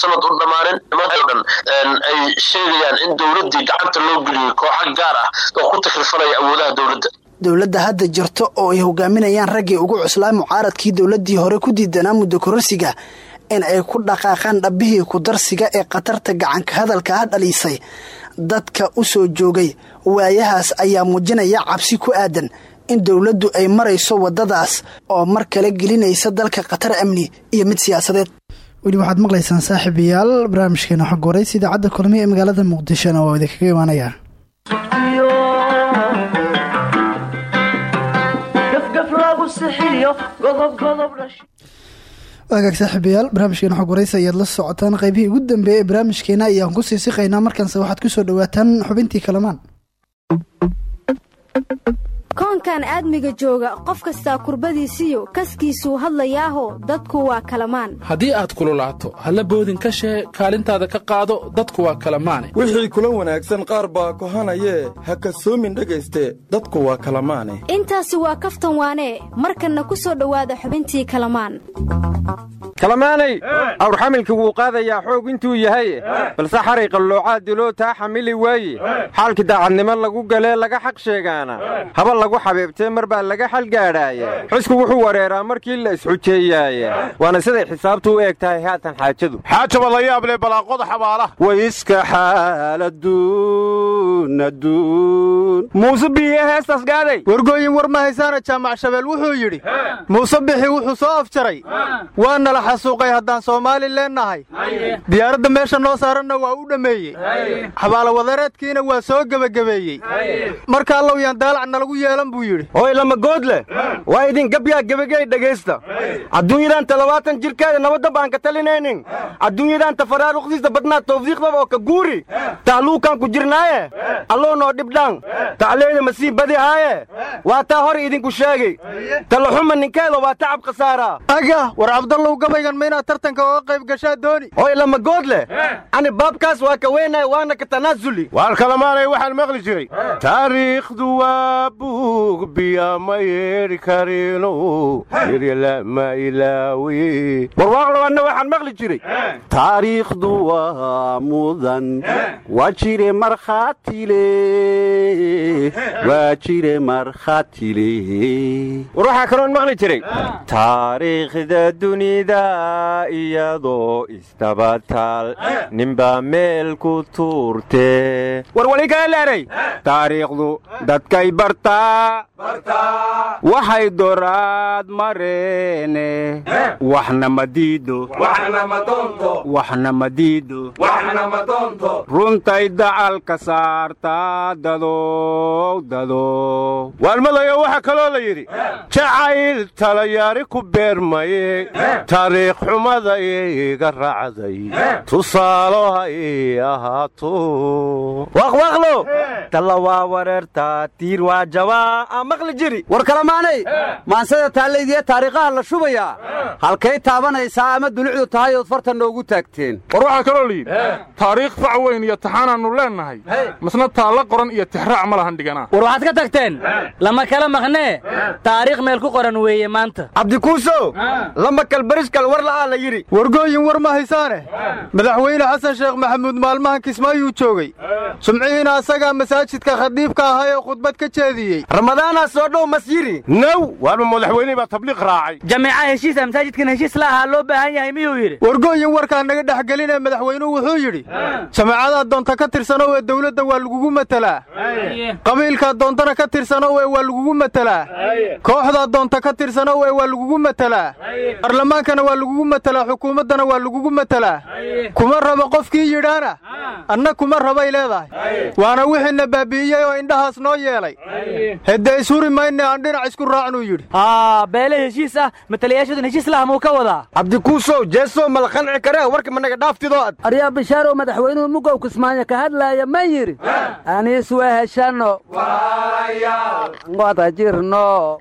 sanad u dhammaanin nimanka dhan ay sheegayaan in dowladdii gacanta loo geliyey kooxa gaar ah oo ku takrifalaya awoodaha dowladda dowladda hadda jirto oo ay hogaaminayaan raggii ugu cuslaa mucaaradkii dowladdii hore ku diidanaa muddo kororsiga in ay ku dhaqaaqaan dhabbihii kudarsiga ee khatarta gacanka hadalka ah dhaliisay. Dadka u soo joogay waayahaas ayaa muujinaya cabsi ku aadan in dowladdu ay marayso waddadaas oo mar kale gelinaysa dalka khatar amni iyo mid siyaasadeed. Weli waxaad maqlaysaan saaxiibayaal barnaamijkeena xog waraysa idaacadda kulmiye ee magaalada muqdishona waa idinkaga imaanaya waagaag saaxiibayaal barnaamijkeena xog waraysa ayaad la socotaan. Qaybihii ugu dambeeyey ee barnaamijkeena ayaan ku sii siqaynaa markaanse waxaad ku soo dhowaataan xubintii kalamaan koonkan aadmiga jooga qof kastaa kurbadiisiyo kaskiisuu hadlayaaho dadku waa kalamaan. Haddii aad kululaato halla boodin ka shee kaalintaada ka qaado dadku waa kalamaane. Wixii kula wanaagsan qaar baa kohanayee ha kasoomin dhegayste dadku waa kalamaane. Intaasi waa kaftan waanee markanna ku soo dhowaada xubintii kalamaan. Kalamaanay? Awrxamilka wuu qaadayaa xoog intuu yahay. Balse xaray qalloocaad diloo taa xamili waaye. Xaalkii daacadnimo lagu galee laga xaq sheegaana lagu xabiibtee mar baa laga xal gaadhaaye. Xisku wuxuu wareeraa markii la isxujeeyaaye waana siday xisaabtu u eg tahay haatan xaajadu. Xaajaba la yaab leh balaaqoda xabaalaha waiska xaaladuun adduun muuse biye heestaas gaaday. Wargooyin war ma haysaana jaamac shabeel wuxuu yidhi muuse bixi wuxuu soo afjaray. Waa nala xasuuqay haddaan soomaali leennahay. Diyaaradda meesha noo saaranna waa u dhammeeyey xabaalawadareedkiina waa soo gebagabeeyey. Marka allow yaan daalac nalagu yeelan buu yidhi. Hooy lamagood leh. Waa idin gabyaa gebagey dhegaysta adduunyadan toddobaatan jirkeeda nabadda baan ka talinaynin adduunyadan tafaraaruqdiisa badnaa tawfiiqdaba oo ka guuri. Tahluukaan ku jirnaaye. Alloo noo dhibdhaan tacleeda masii badi haaye. Waa taa hor idinku sheegay. Talaxuma ninkeeda waa tacab khasaara aga war cabdallow gabaygan ma inaad tartanka oga qayb gashaa dooni. Hooy lamagood leh. Ani baabkaas waa ka weynaya waana ka tanaasuli. Waar kalamaanay waxaan maqli jiray. Taariikhdu waa buug biya ma yeedhi karino yiryalama ilaawi warwaaqlabaanna waxaan maqli jiray. Taariikhdu waa mudan. Waa jire markhaatile. Waa jire markhaatile. War waxaa kaloon maqli jiray. Taariikhda dunida iyadoo istabataal ninbaa meel ku tuurte. War wali kala leeray taariikhdu dadkay bartaa waxay doraad mareene. Waxna ma diido. Waxna ma diido. Runtay dacalka saartaa dadow dadow waalmadayo waxaa kaloo la yidhi. Jacayl talayaari ku beermaye taariikh xumada iga raacday. Tusaalo ha ii ahaato maqli jiri. War kalamaanay maansada taallaydiya taariikhaha la shubayaa halkay taabanaysaa ama dulucdu tahay ood farta noogu taagteen. War waxaa kaloo la yidhi taariikh fac weyn iyo taxaanaannu leennahay masna taalla qoran iyo tixraac ma lahan dhiganaa war waxaad ka tagteen? Lama kala maqnee taariikh meel ku qoran weeye maanta. Cabdikuusow lama kalbariskal war la'aa la yidhi. Wargooyin war ma haysaane? Madaxweyne xasan sheekh maxamuud maalmahan kismaayuu joogay. Sumcihiina asagaa masaajidka khadiibka ahaa ee khudbad ka jeediyey ramadaanaa soo dhow mas yiri naw waarma madaxweynihii baa tabliiq raacay. Jameeca heshiisa masaajidkan heshiis la ahaa loo baahan yahay miyuu yidhi? Wargooyin warkaa naga dhexgelinee madaxweynuhu wuxuu yidhi jamaacadaad doonta ka tirsanow ee dawladda waa lagugu matelaa qabiilkaad doontana ka tirsanow ee waa lagugu matelaa kooxdaad doonta ka tirsanow ee waa lagugu matelaa barlamaankana waa lagugu matelaa xukuumaddana waa lagugu matelaa kuma rabo qofkii yidhaana? Anna kuma rabay leedahay. Waana wixiina baabi'iyey oo indhahaas noo yeelay hedde ishuri mayne aan dhinac isku raacnuu yidhi. Haa beele heshiis ah matalayaashadun heshiis laha muu ka wadaa cabdikuusow jeesow mala qanci karee warka managa dhaaftidoo ad? Aryaa bishaarow madaxweynuhu mugow kismaayo ka hadlaaya ma yidhi? Aniis weheshanno wada jirno.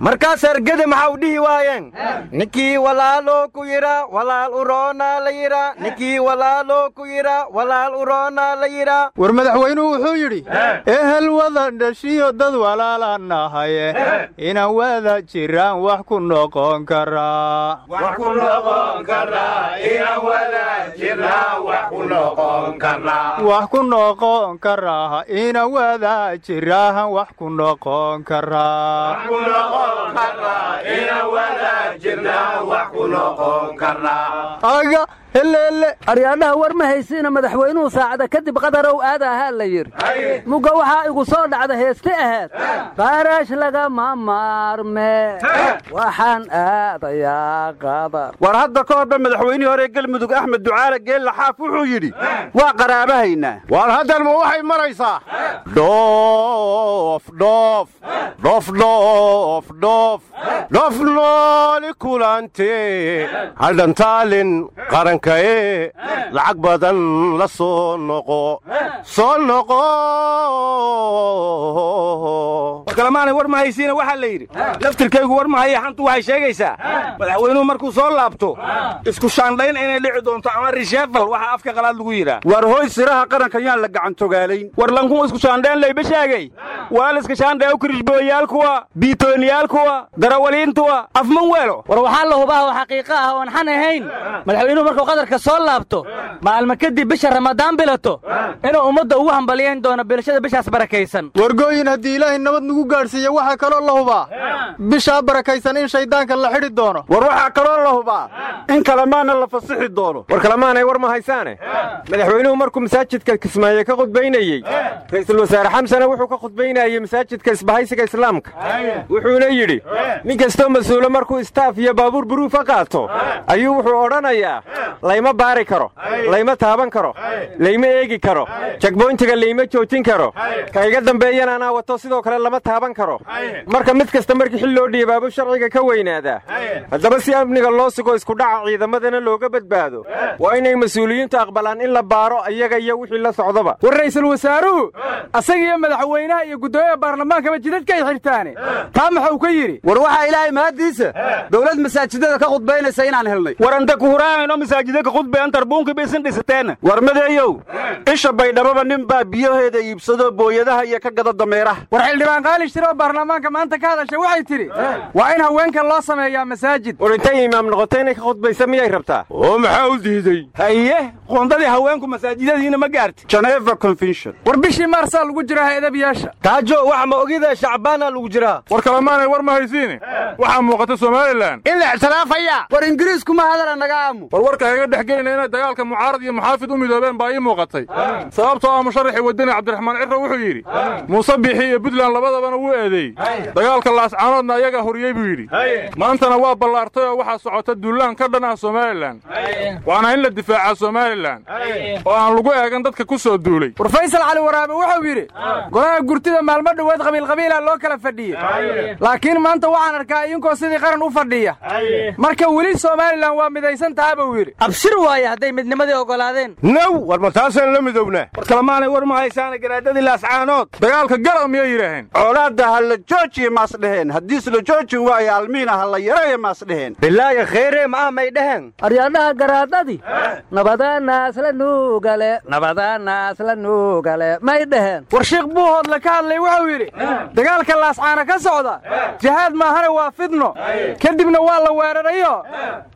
Markaas ergede maxaa u dhihi waayeen? Ninkii walaaloo ku yidha walaal uroonaa la yidha ninkii walaaloo ku yidha walaal uroonaa la yidha war madaxweynuhu wuxuu yidhi ehel wada dhashiyo dad walaala nahaye inaan wada jiraan wax ku noqon karaa wax ku noqon karaa inaan wada jiraan wax ku noqon karaa aryaadhaha war ma haysiina madaxweynuhu saacada kadib qadarow aada ahaa la yidhi. Mugga waxaa igu soo dhacda heesti ahayd qarash lagama maarme waxaan aadayaa qadar war hadda ka horba madaxweynihii hore galmudug axmed ducaale geella xaaf wuxuu yidhi waa qaraabahaynaa waar haddan ma waxay maraysaa? Dhoof dhoof dhoof dhoof dhoof. Dhoof nooli kulante hadhantaalin qarankae lacag badan la soo noqo soo noqo. Warkalamaanay war ma haysiina waxaa la yidhi laftirkaygu war ma haya xantu waxay sheegaysaa madaxweynuhu markuu soo laabto isku shaandhayn inay dhici doonto ama rishefal waxa afka qalaad lagu yidhaa war hooy siraha qaranka yaan la gacantogaalayn war lankun isku shaandhayn layba sheegay? Waaliska shaandhae kirishbooyaalkuwa biitooniyaalkuwa darawaliintuwa afman weelo. War waxaa la hubaa oo xaqiiqo ah oon xan ahayn. Madaxweynuhu markuu qadarka soo laabto maalmo kadib bisha ramadaan bilato inuu ummadda ugu hambaliyayn doono bilashada bishaas barakaysan. Wargooyin haddii ilaahay nabad nagu gaadhsiiya waxaa kaloo la hubaa. Bishaa barakaysan in shayddaanka la xidhi doono. War waxaa kaloo la hubaa in kalemaana la fasixi doono. War kalemaanay war ma haysaane? Madaxweynuhu markuu masaajidka kismaaye ka khudbaynayey ra'iisul wasaare xamsana wuxuu ka khudbaynayey masaajidka isbahaysiga islaamka. Wuxuuna yidhi nin kastoo mas'uulo markuu istaaf iyo baabuur buruufa qaato ayuu wuxuu odhanayaa layma baari karo layma taaban karo layma eegi karo jagboyntiga layma joojin karo ka iga dambeeyana anaa wato sidoo kale lama taaban karo marka mid kasta markii xil loo dhiibaabuu sharciga ka weynaadaa haddaba si amniga loo sugo iskudhaca ciidamadana looga badbaado waa inay mas'uuliyiintu aqbalaan in la baaro iyaga iyo wixii la socdaba war ra'iisul wasaaruhu asaga iyo madaxweynaha iyo guddoomiyaha baarlamaankaba jidadka ay xidhtaane taa maxuu ka yidhi war waxaa ilaahay mahaddiisa dowlad masaajidada ka khudbaynaysa inaan helnay waranta kuhuraamino masaajida ka khudbayan tarbuunka baysan dhisateen war madeeyow isha baydhababa nin baa biyaheeda iibsado booyadaha iyo ka gada dameeraha. War xildhibaan qaali shire oo baarlamaanka maanta ka hadasha waxay tidhi waa in haweenka loo sameeyaa masaajid. War intay imaam noqotay inay ka khudbaysa miyay rabtaa? Oo maxaa u diiday? Haye qoondadii haweenku masaajidadiina ma gaarti. Geneva convention. War bishii maarsaa lagu jiraa eedabiyaasha kaajo wax ma ogida shacbaana lagu jiraa? War kalemaanay war ma haysiine waxaa muuqata somalilan in la ictiraafaya war ingiriisku ma hadala naga aamu. War warka haga dhex gelayna inay dagaalka mucaarad iyo muxaafid u midoobeen baa ii muuqatay. Sababtoo ah musharaxii wadani cabdiraxmaan cirro wuxuu yidhi muuse bixi iyo puntland labadabana wuu eedeeyey. Dagaalka laascaanoodna ayagaa horiyey buu yidhi. Maantana waa ballaartay oo waxaa socota duulaan ka dhan ah somalilan waana in la difaacaa somalilan oo aan lagu eegan dadka ku soo duulay. War faysal cali waraabe wuxuu yidhi golaha gurtida maalmo dhoweed qabiilqabiila loo kala fadhiyey laakiin maanta waxaan arkaa idinkoo sidii qaran u fadhiya. Marka weli somalilan waa midaysan taha buu yidhi abshir waaye hadday midnimadii oggolaadeen naw war ma taasaan la midownaa war kalamaanay war ma haysaana garaadadii laascaanood dagaalka gala miyay yidhaaheen colaadda ha la joojiye maas dheheen haddiis la joojin waayo almiina ha la yareeye maas dheheen bilaayo khayree ma ah may dheheen aryaadhaha garaadadii. Nabadaanaas la nuugale. Nabadaanaas la nuugale. May dheheen war sheekh buuhoodle ka hadlay wuxuu yidhi dagaalka laascaana ka socda jihaad maahane waa fidno. Kadibna waa la weerarayo.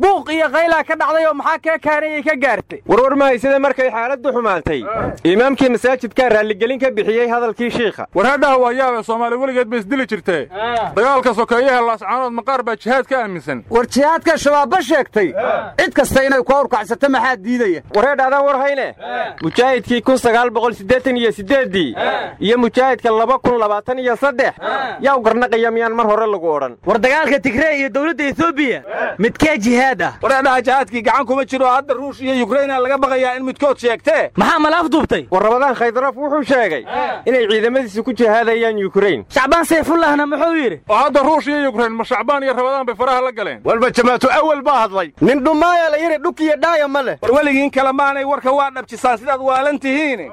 Buuq iyo qaylaa ka dhacday oo maxaa kee kaanayay ka gaartay. Warwar haysada markay xaaladdu xumaatay imaamkii masaajidkaa raalligelin ka bixiyey hadalkii shiikha. War hadhaha waa soomaali weligeed bay isdili jirtee. Dagaalka sokeeyaha laascaanood maqaar baa jihaad ka aaminsan. War jihaadka shabaabba sheegtay. Cid kasta inay ku awrkacsato maxaa diidaya? Wareedhaadaan war hayne. Mujaahidkii kun sagaal boqol siddeetan iyo siddeeddii iyo mujaahidka laba kun labaatan iyo saddex yaa u garnaqaya miyaan mar hore lagu odhan. War dagaalka tigree iyo dowladda etoobiya midkee jihaad ah? Wareedhaha jihaadkii gacan kuma jiro hadda ruush iyo yukraina laga baqayaa in midkood sheegtee? Maxaa malaaf duubtay? War rabadaan khaydaraf wuxuu sheegay inay ciidamadiisa ku jihaadayaan yukrain shacbaan sayfullahna muxuu yidhi? Oo hadda ruush iyo yukrain ma shacbaan iyo rabadaan bay faraha la galeen? Walba jamaatu awal baa hadlay. Nin dhumaaya la yidhi dhukiyo dhaaya ma leh. War weligiin kale maanay warka waa dhabjisaan sidaad waalan tihiin.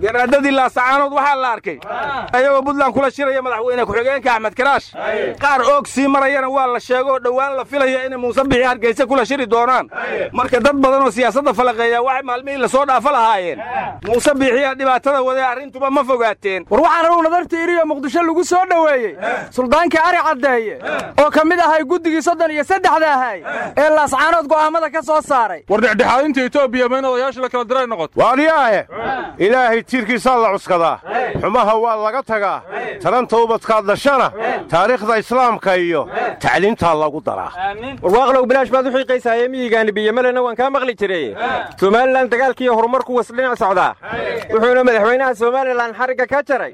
Garaadadii laasacaanood waxaa la arkay. Ayagoo buntland kula shiraya madaxweyne ku-xigeenka axmed karaash qaar oog sii marayana waa la sheegoo dhowaan la filaya inay muuse bixi hargeysa kula shiri doonaan. Marka dad badan oo siyaasadda falaqeeya waxay maalmihii la soo dhaafo lahaayeen. Muuse biixiyaa dhibaatada wadee arrintuba ma fogaateen. War waxaan anugu nadarta iriyo muqdisho lagu soo dhoweeyey. Suldaankii ari caddeeye. Oo ka mid ahay guddigii soddon iyo saddexda ahay. Ee laascaanood go'aammada ka soo saaray. War dhexdhexaadinta etoobiya ma in odayaasha la kala diray noqoto waariyaahe ilaahay tiirkiisaa la cuskadaa. Xumaha waa laga tagaa. Taranta ubadkaad dhashana. Taariikhda islaamka iyo tacliimtaa lagu daraa. Warwaaqlow bilaash baad u xiiqaysaayee miyigaani biyomalena waan kaa maqli jiray. Somalilan dagaalkiiyo horumarku wasdhinac socdaa. Wuxuuna madaxweynaha somalilan xarigga ka jaray.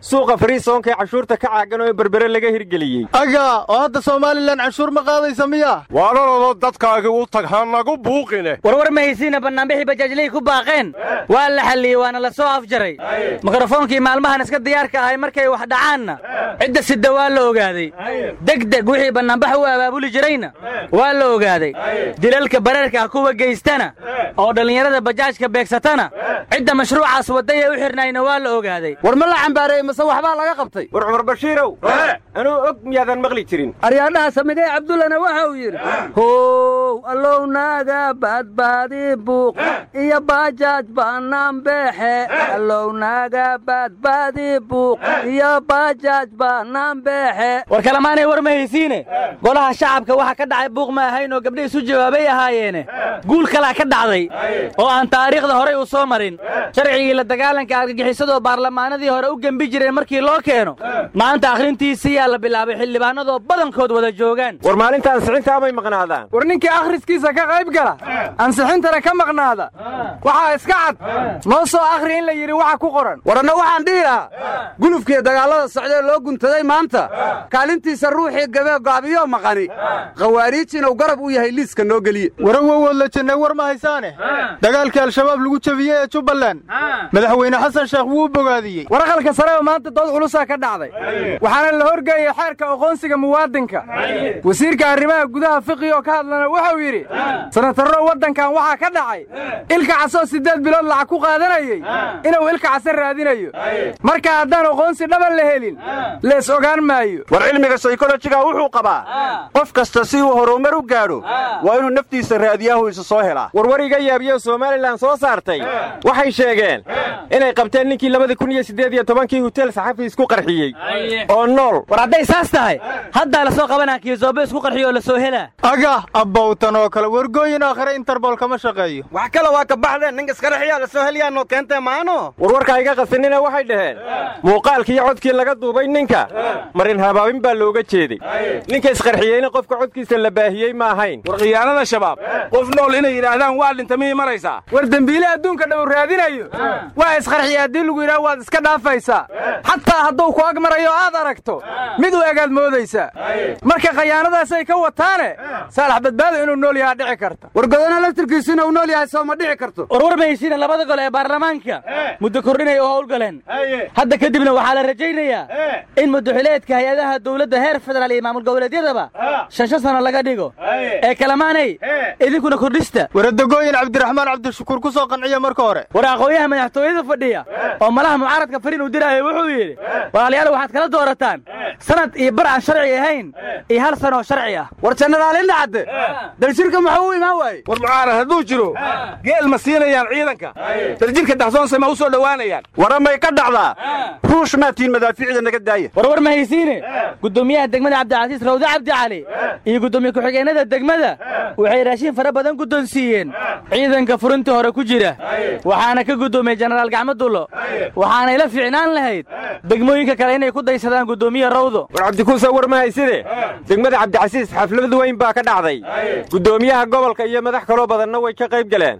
Suuqa fariisoonkaee cashuurta ka caagan oo berbere laga hirgeliyey. Aga oo hadda somalilan canshuur ma qaadaysa miya? Waalalado dadkaagii u tag ha nagu buuqine. Warwar ma haysiina bannaanbixii bajaajley ku baaqeen? Waa la xalliyey waana la soo afjaray. Mikrofoonkii maalmahan iska diyaarka ahay markay wax dhacaanna cidda sida waa la ogaaday. Degdeg wixii bannaanbax u abaabuli jirayna waa la ogaaday. Dilalka bareerka kuwa geystana oo dhallinyarada bajaajka beegsatana cidda mashruucaas wadaya u xirnayna waa la ogaaday war ma la cambaareeyey mase waxbaa laga qabtay? War cumar bashiirow. Anuu og miyaadan maqli jirin. Aryaadhaha samidee cabdullana waxa uu yidhi how allownaaga baadbaadi buuq iyo baajaaj baanaan beexe. Allownaaga baadbaadi buuq iyo baajaaj baanaan beexe. War kalemaanay war ma haysiine? Golaha shacabka waxa ka dhacay buuq ma ahayn oo gabdha isu jawaabay ahaayeene guul kalaa ka dhacday. Oo aan taariikhda horay u soo marin. Sharcigii la dagaalanka argagixisadoo baarlamaanadii hore u gembi jireen markii loo keeno. Maanta akhrintiisiyaa la bilaabay xildhibaanadoo badankood wada joogaan. War maalinta ansixintaa may maqnaadaan. War ninkii akhriskiisa ka qayb gala ansixintana ka maqnaada. Waxaa iska cad. Noo soo akhri in la yidhi waxa ku qoran. Waranna waxaan dhihi lahaa gulufkii dagaallada socdee loo guntaday maanta. Kaalintiisa ruuxii gabee gaabiyo maqani. Khawaariij inuu garab u yahay liiska noo geliye warawowood la jannay war ma haysaane? Dagaalkii al-shabaab lagu jebiyey ee jubbaland. Madaxweyne xasan sheekh wuu bogaadiyey. War aqalka sare oo maanta dood culusaa ka dhacday. Waxaana la horgeeyey xeerka aqoonsiga muwaadinka. Wasiirka arrimaha gudaha fiqi oo ka hadlana wuxuu yidhi sanatarro waddankan waxaa ka dhacay. Ilka casoo siddeed bilood lacag ku qaadanayey inuu ilka case raadinayo. Marka haddaan aqoonsi dhaban la helin lees ogaan maayo. War cilmiga saykolojiga wuxuu qabaa qof kasta si uu horumar u gaadho waa inuu naftiisa raadiyahu isu soo helaa. Warwar iga yaabiyo somalilan soo saartay. Waxay sheegeen inay qabteen ninkii labada kun iyo siddeed iyo tobankii hutel saxafi isku qarxiyey. Oo nool. War hadday saas tahay? Haddaa la soo qabanaa kiisoobe isku qarxiyo oo la soo helaa. Aga abbowtan oo kale wargooyin aakhire interbol kama shaqeeyo. Wax kale waa ka baxdeen ninka isqarxiyaa la soo heliyaanoo keentee maano. Warwarka iga qasinina waxay dhaheen muuqaalkii codkii laga duubay ninka. Marin habaabin baa looga jeeday. Ninka isqarxiyeyna qofka codkiisa la baahiyey ma ahayn. War khiyaanada shabaab. Qof nool inay yidhaahdaan waa dhinta miyay maraysaa war dembiile adduunka dhow raadinayo. Waa isqarxiya haddii lagu yidhaha waad iska dhaafaysaa xataa hadduu ku ag marayo aad aragto mid u egaad moodaysaa marka khayaanadaasay ka wataane saalax badbaado inuu nool yahaa dhici karta. War godana laftirkiisu inuu nool yahay soo ma dhici karto. Warwar mahaysiina labada gol ee baarlamaanka. Muddo kordhinay oo howlgaleen hadda kadibna waxaa la rajaynayaa in muddoxileedka hay'adaha dowladda heer federaal iyo maamul goboleedyadaba shansho sano laga dhigo. Ee kalamaanay idinkuna kordhista waradagooyin cabdiraxmaan cabdishakuur ku soo qanciya marka hore. War aqoonyaha madaxtooyada fadhiya oo malaha mucaaradka fariin uu diraayo wuxuu yidhi walaalayaal waxaad kala doorataan. Sanad iyo bar aan sharci ahayn iyo hal sanoo sharci ah. War janaraalina cadde daljirka muxuu u imaan waaye war mucaarad hadduu jiro geel ma siinayaan ciidanka. Daljirka daxsoonse ma u soo dhowaanayaan. Waramay ka dhacdaa ruush maatiin madaafiicda naga daaya warwar ma haysiine. Guddoomiyaha degmada cabdicasiis rawde cabdi cali iyo guddoomiye ku-xigeenada degmada waxay raashin fara badan guddoonsiiyeen ciidanka furintii hore ku jira. waxaana ka guddoomiyey jenaraal gacmadulo waxaanay la fiicnaan lahayd. degmooyinka kale inay ku daysadaan guddoomiye rawdo. War cabdikuusa war ma hayside degmada cabdicasiis xaflad weyn baa ka dhacday. guddoomiyaha gobolka iyo madax kaloo badanna way ka qayb galeen.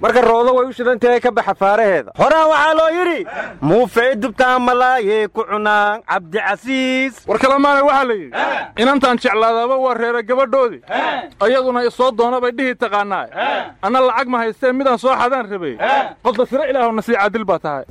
marka roodo way u shidan tahay ka baxa faaraheeda. horaa waxaa loo yidhi muufay dubtaan malaayee ku cunaan cabdicasiis. War kalemaana waxaa la yidhi inantaan jeclaadaaba waa reera gabadhoodii. Ayaduna isoo doona bay dhihi taqaanaa anna lacag ma haystee midaan soo xadaan rabay. Qofta firo ilaahuna sii caadil baa tahay.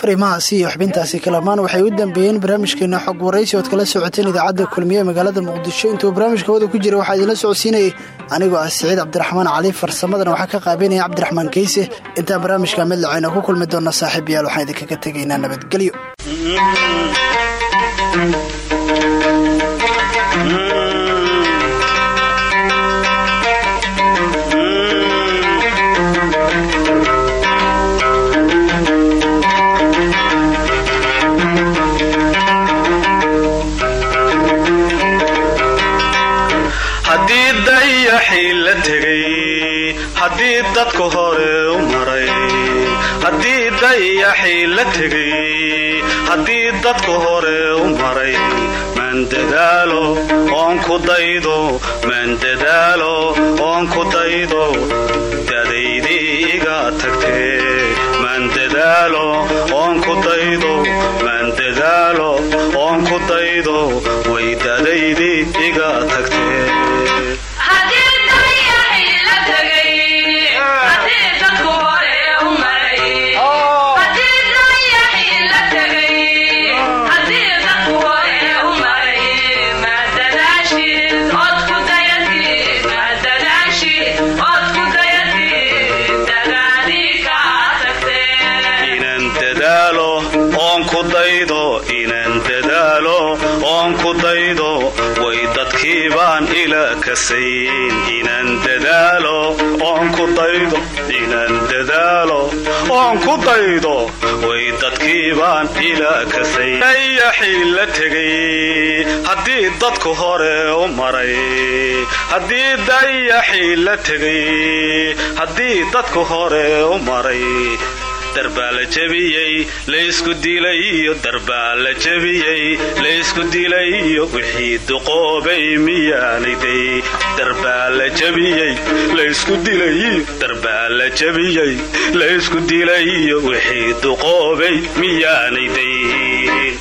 Fariimahaasi iyo xubintaasi kalamaan waxay u dambeeyeen barnaamijkeena xog waraysi ood kala socoteen idaacadda kulmiye magaalada muqdisho. Intuu barnaamijka wada ku jira waxaa idinla socodsiinayay anigoo ah siciid cabdiraxmaan cali farsamadana waxaa ka qaabeynaya cabdiraxmaan keyse intaan barnaamijka mid lacayna ku kulmi doona saaxiib yaal waxaan idinkaga tegaynaa nabadgelyo dayaxii la tegay haddii dadku hore u maray maan dadaalo oon ku daydo maan dadaalo oon ku daydo dadaydii iga tagtee maan dadaalo oon ku daydo maan dadaalo oon ku daydo way dadaydii tagtee dayaxii la tegay haddii dadku hore u maray haddii dayaxii la tegay haddii dadku hore u maray darbaa la jebiyey laysku dilay iyo darbaa la jebiyey laysku iyo wixii duqoobay miyaanayday darbaa la jebiyey laysku dilay darbaa la jebiyey laysku iyo wixii duqoobay miyaanayday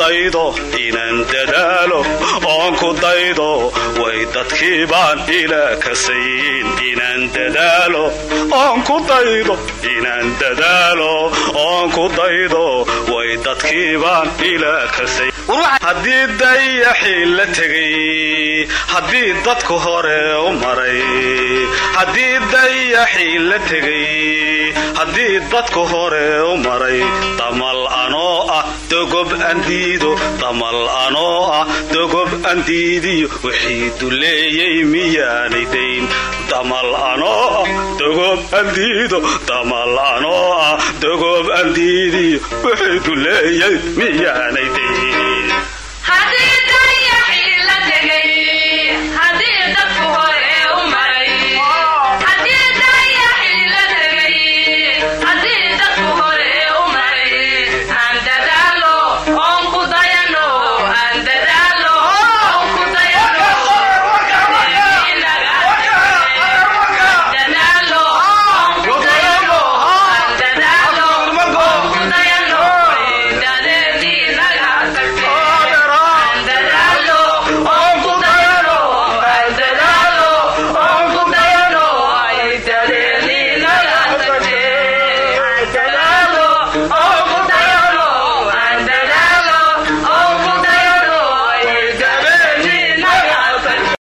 daydo inaan dadaalo oon ku daydo way dadkii baan ila kasayn inaan dadaalo oon ku daydo inaan dadaalo oon ku daydo way dadkii baan ila kasayn haddii dayaxii la tegay haddii dadku hore u maray haddii dayaxii la tegay haddii dadku hore u maray damal anoo ah dogob andiido damal anoo ah dogob andiidiyo wixii duleeyey miyaanay dayn damal anoo ah dogob andiido damal anoo ah dogob andiidiyo wixii duleeyey miyaanay dayn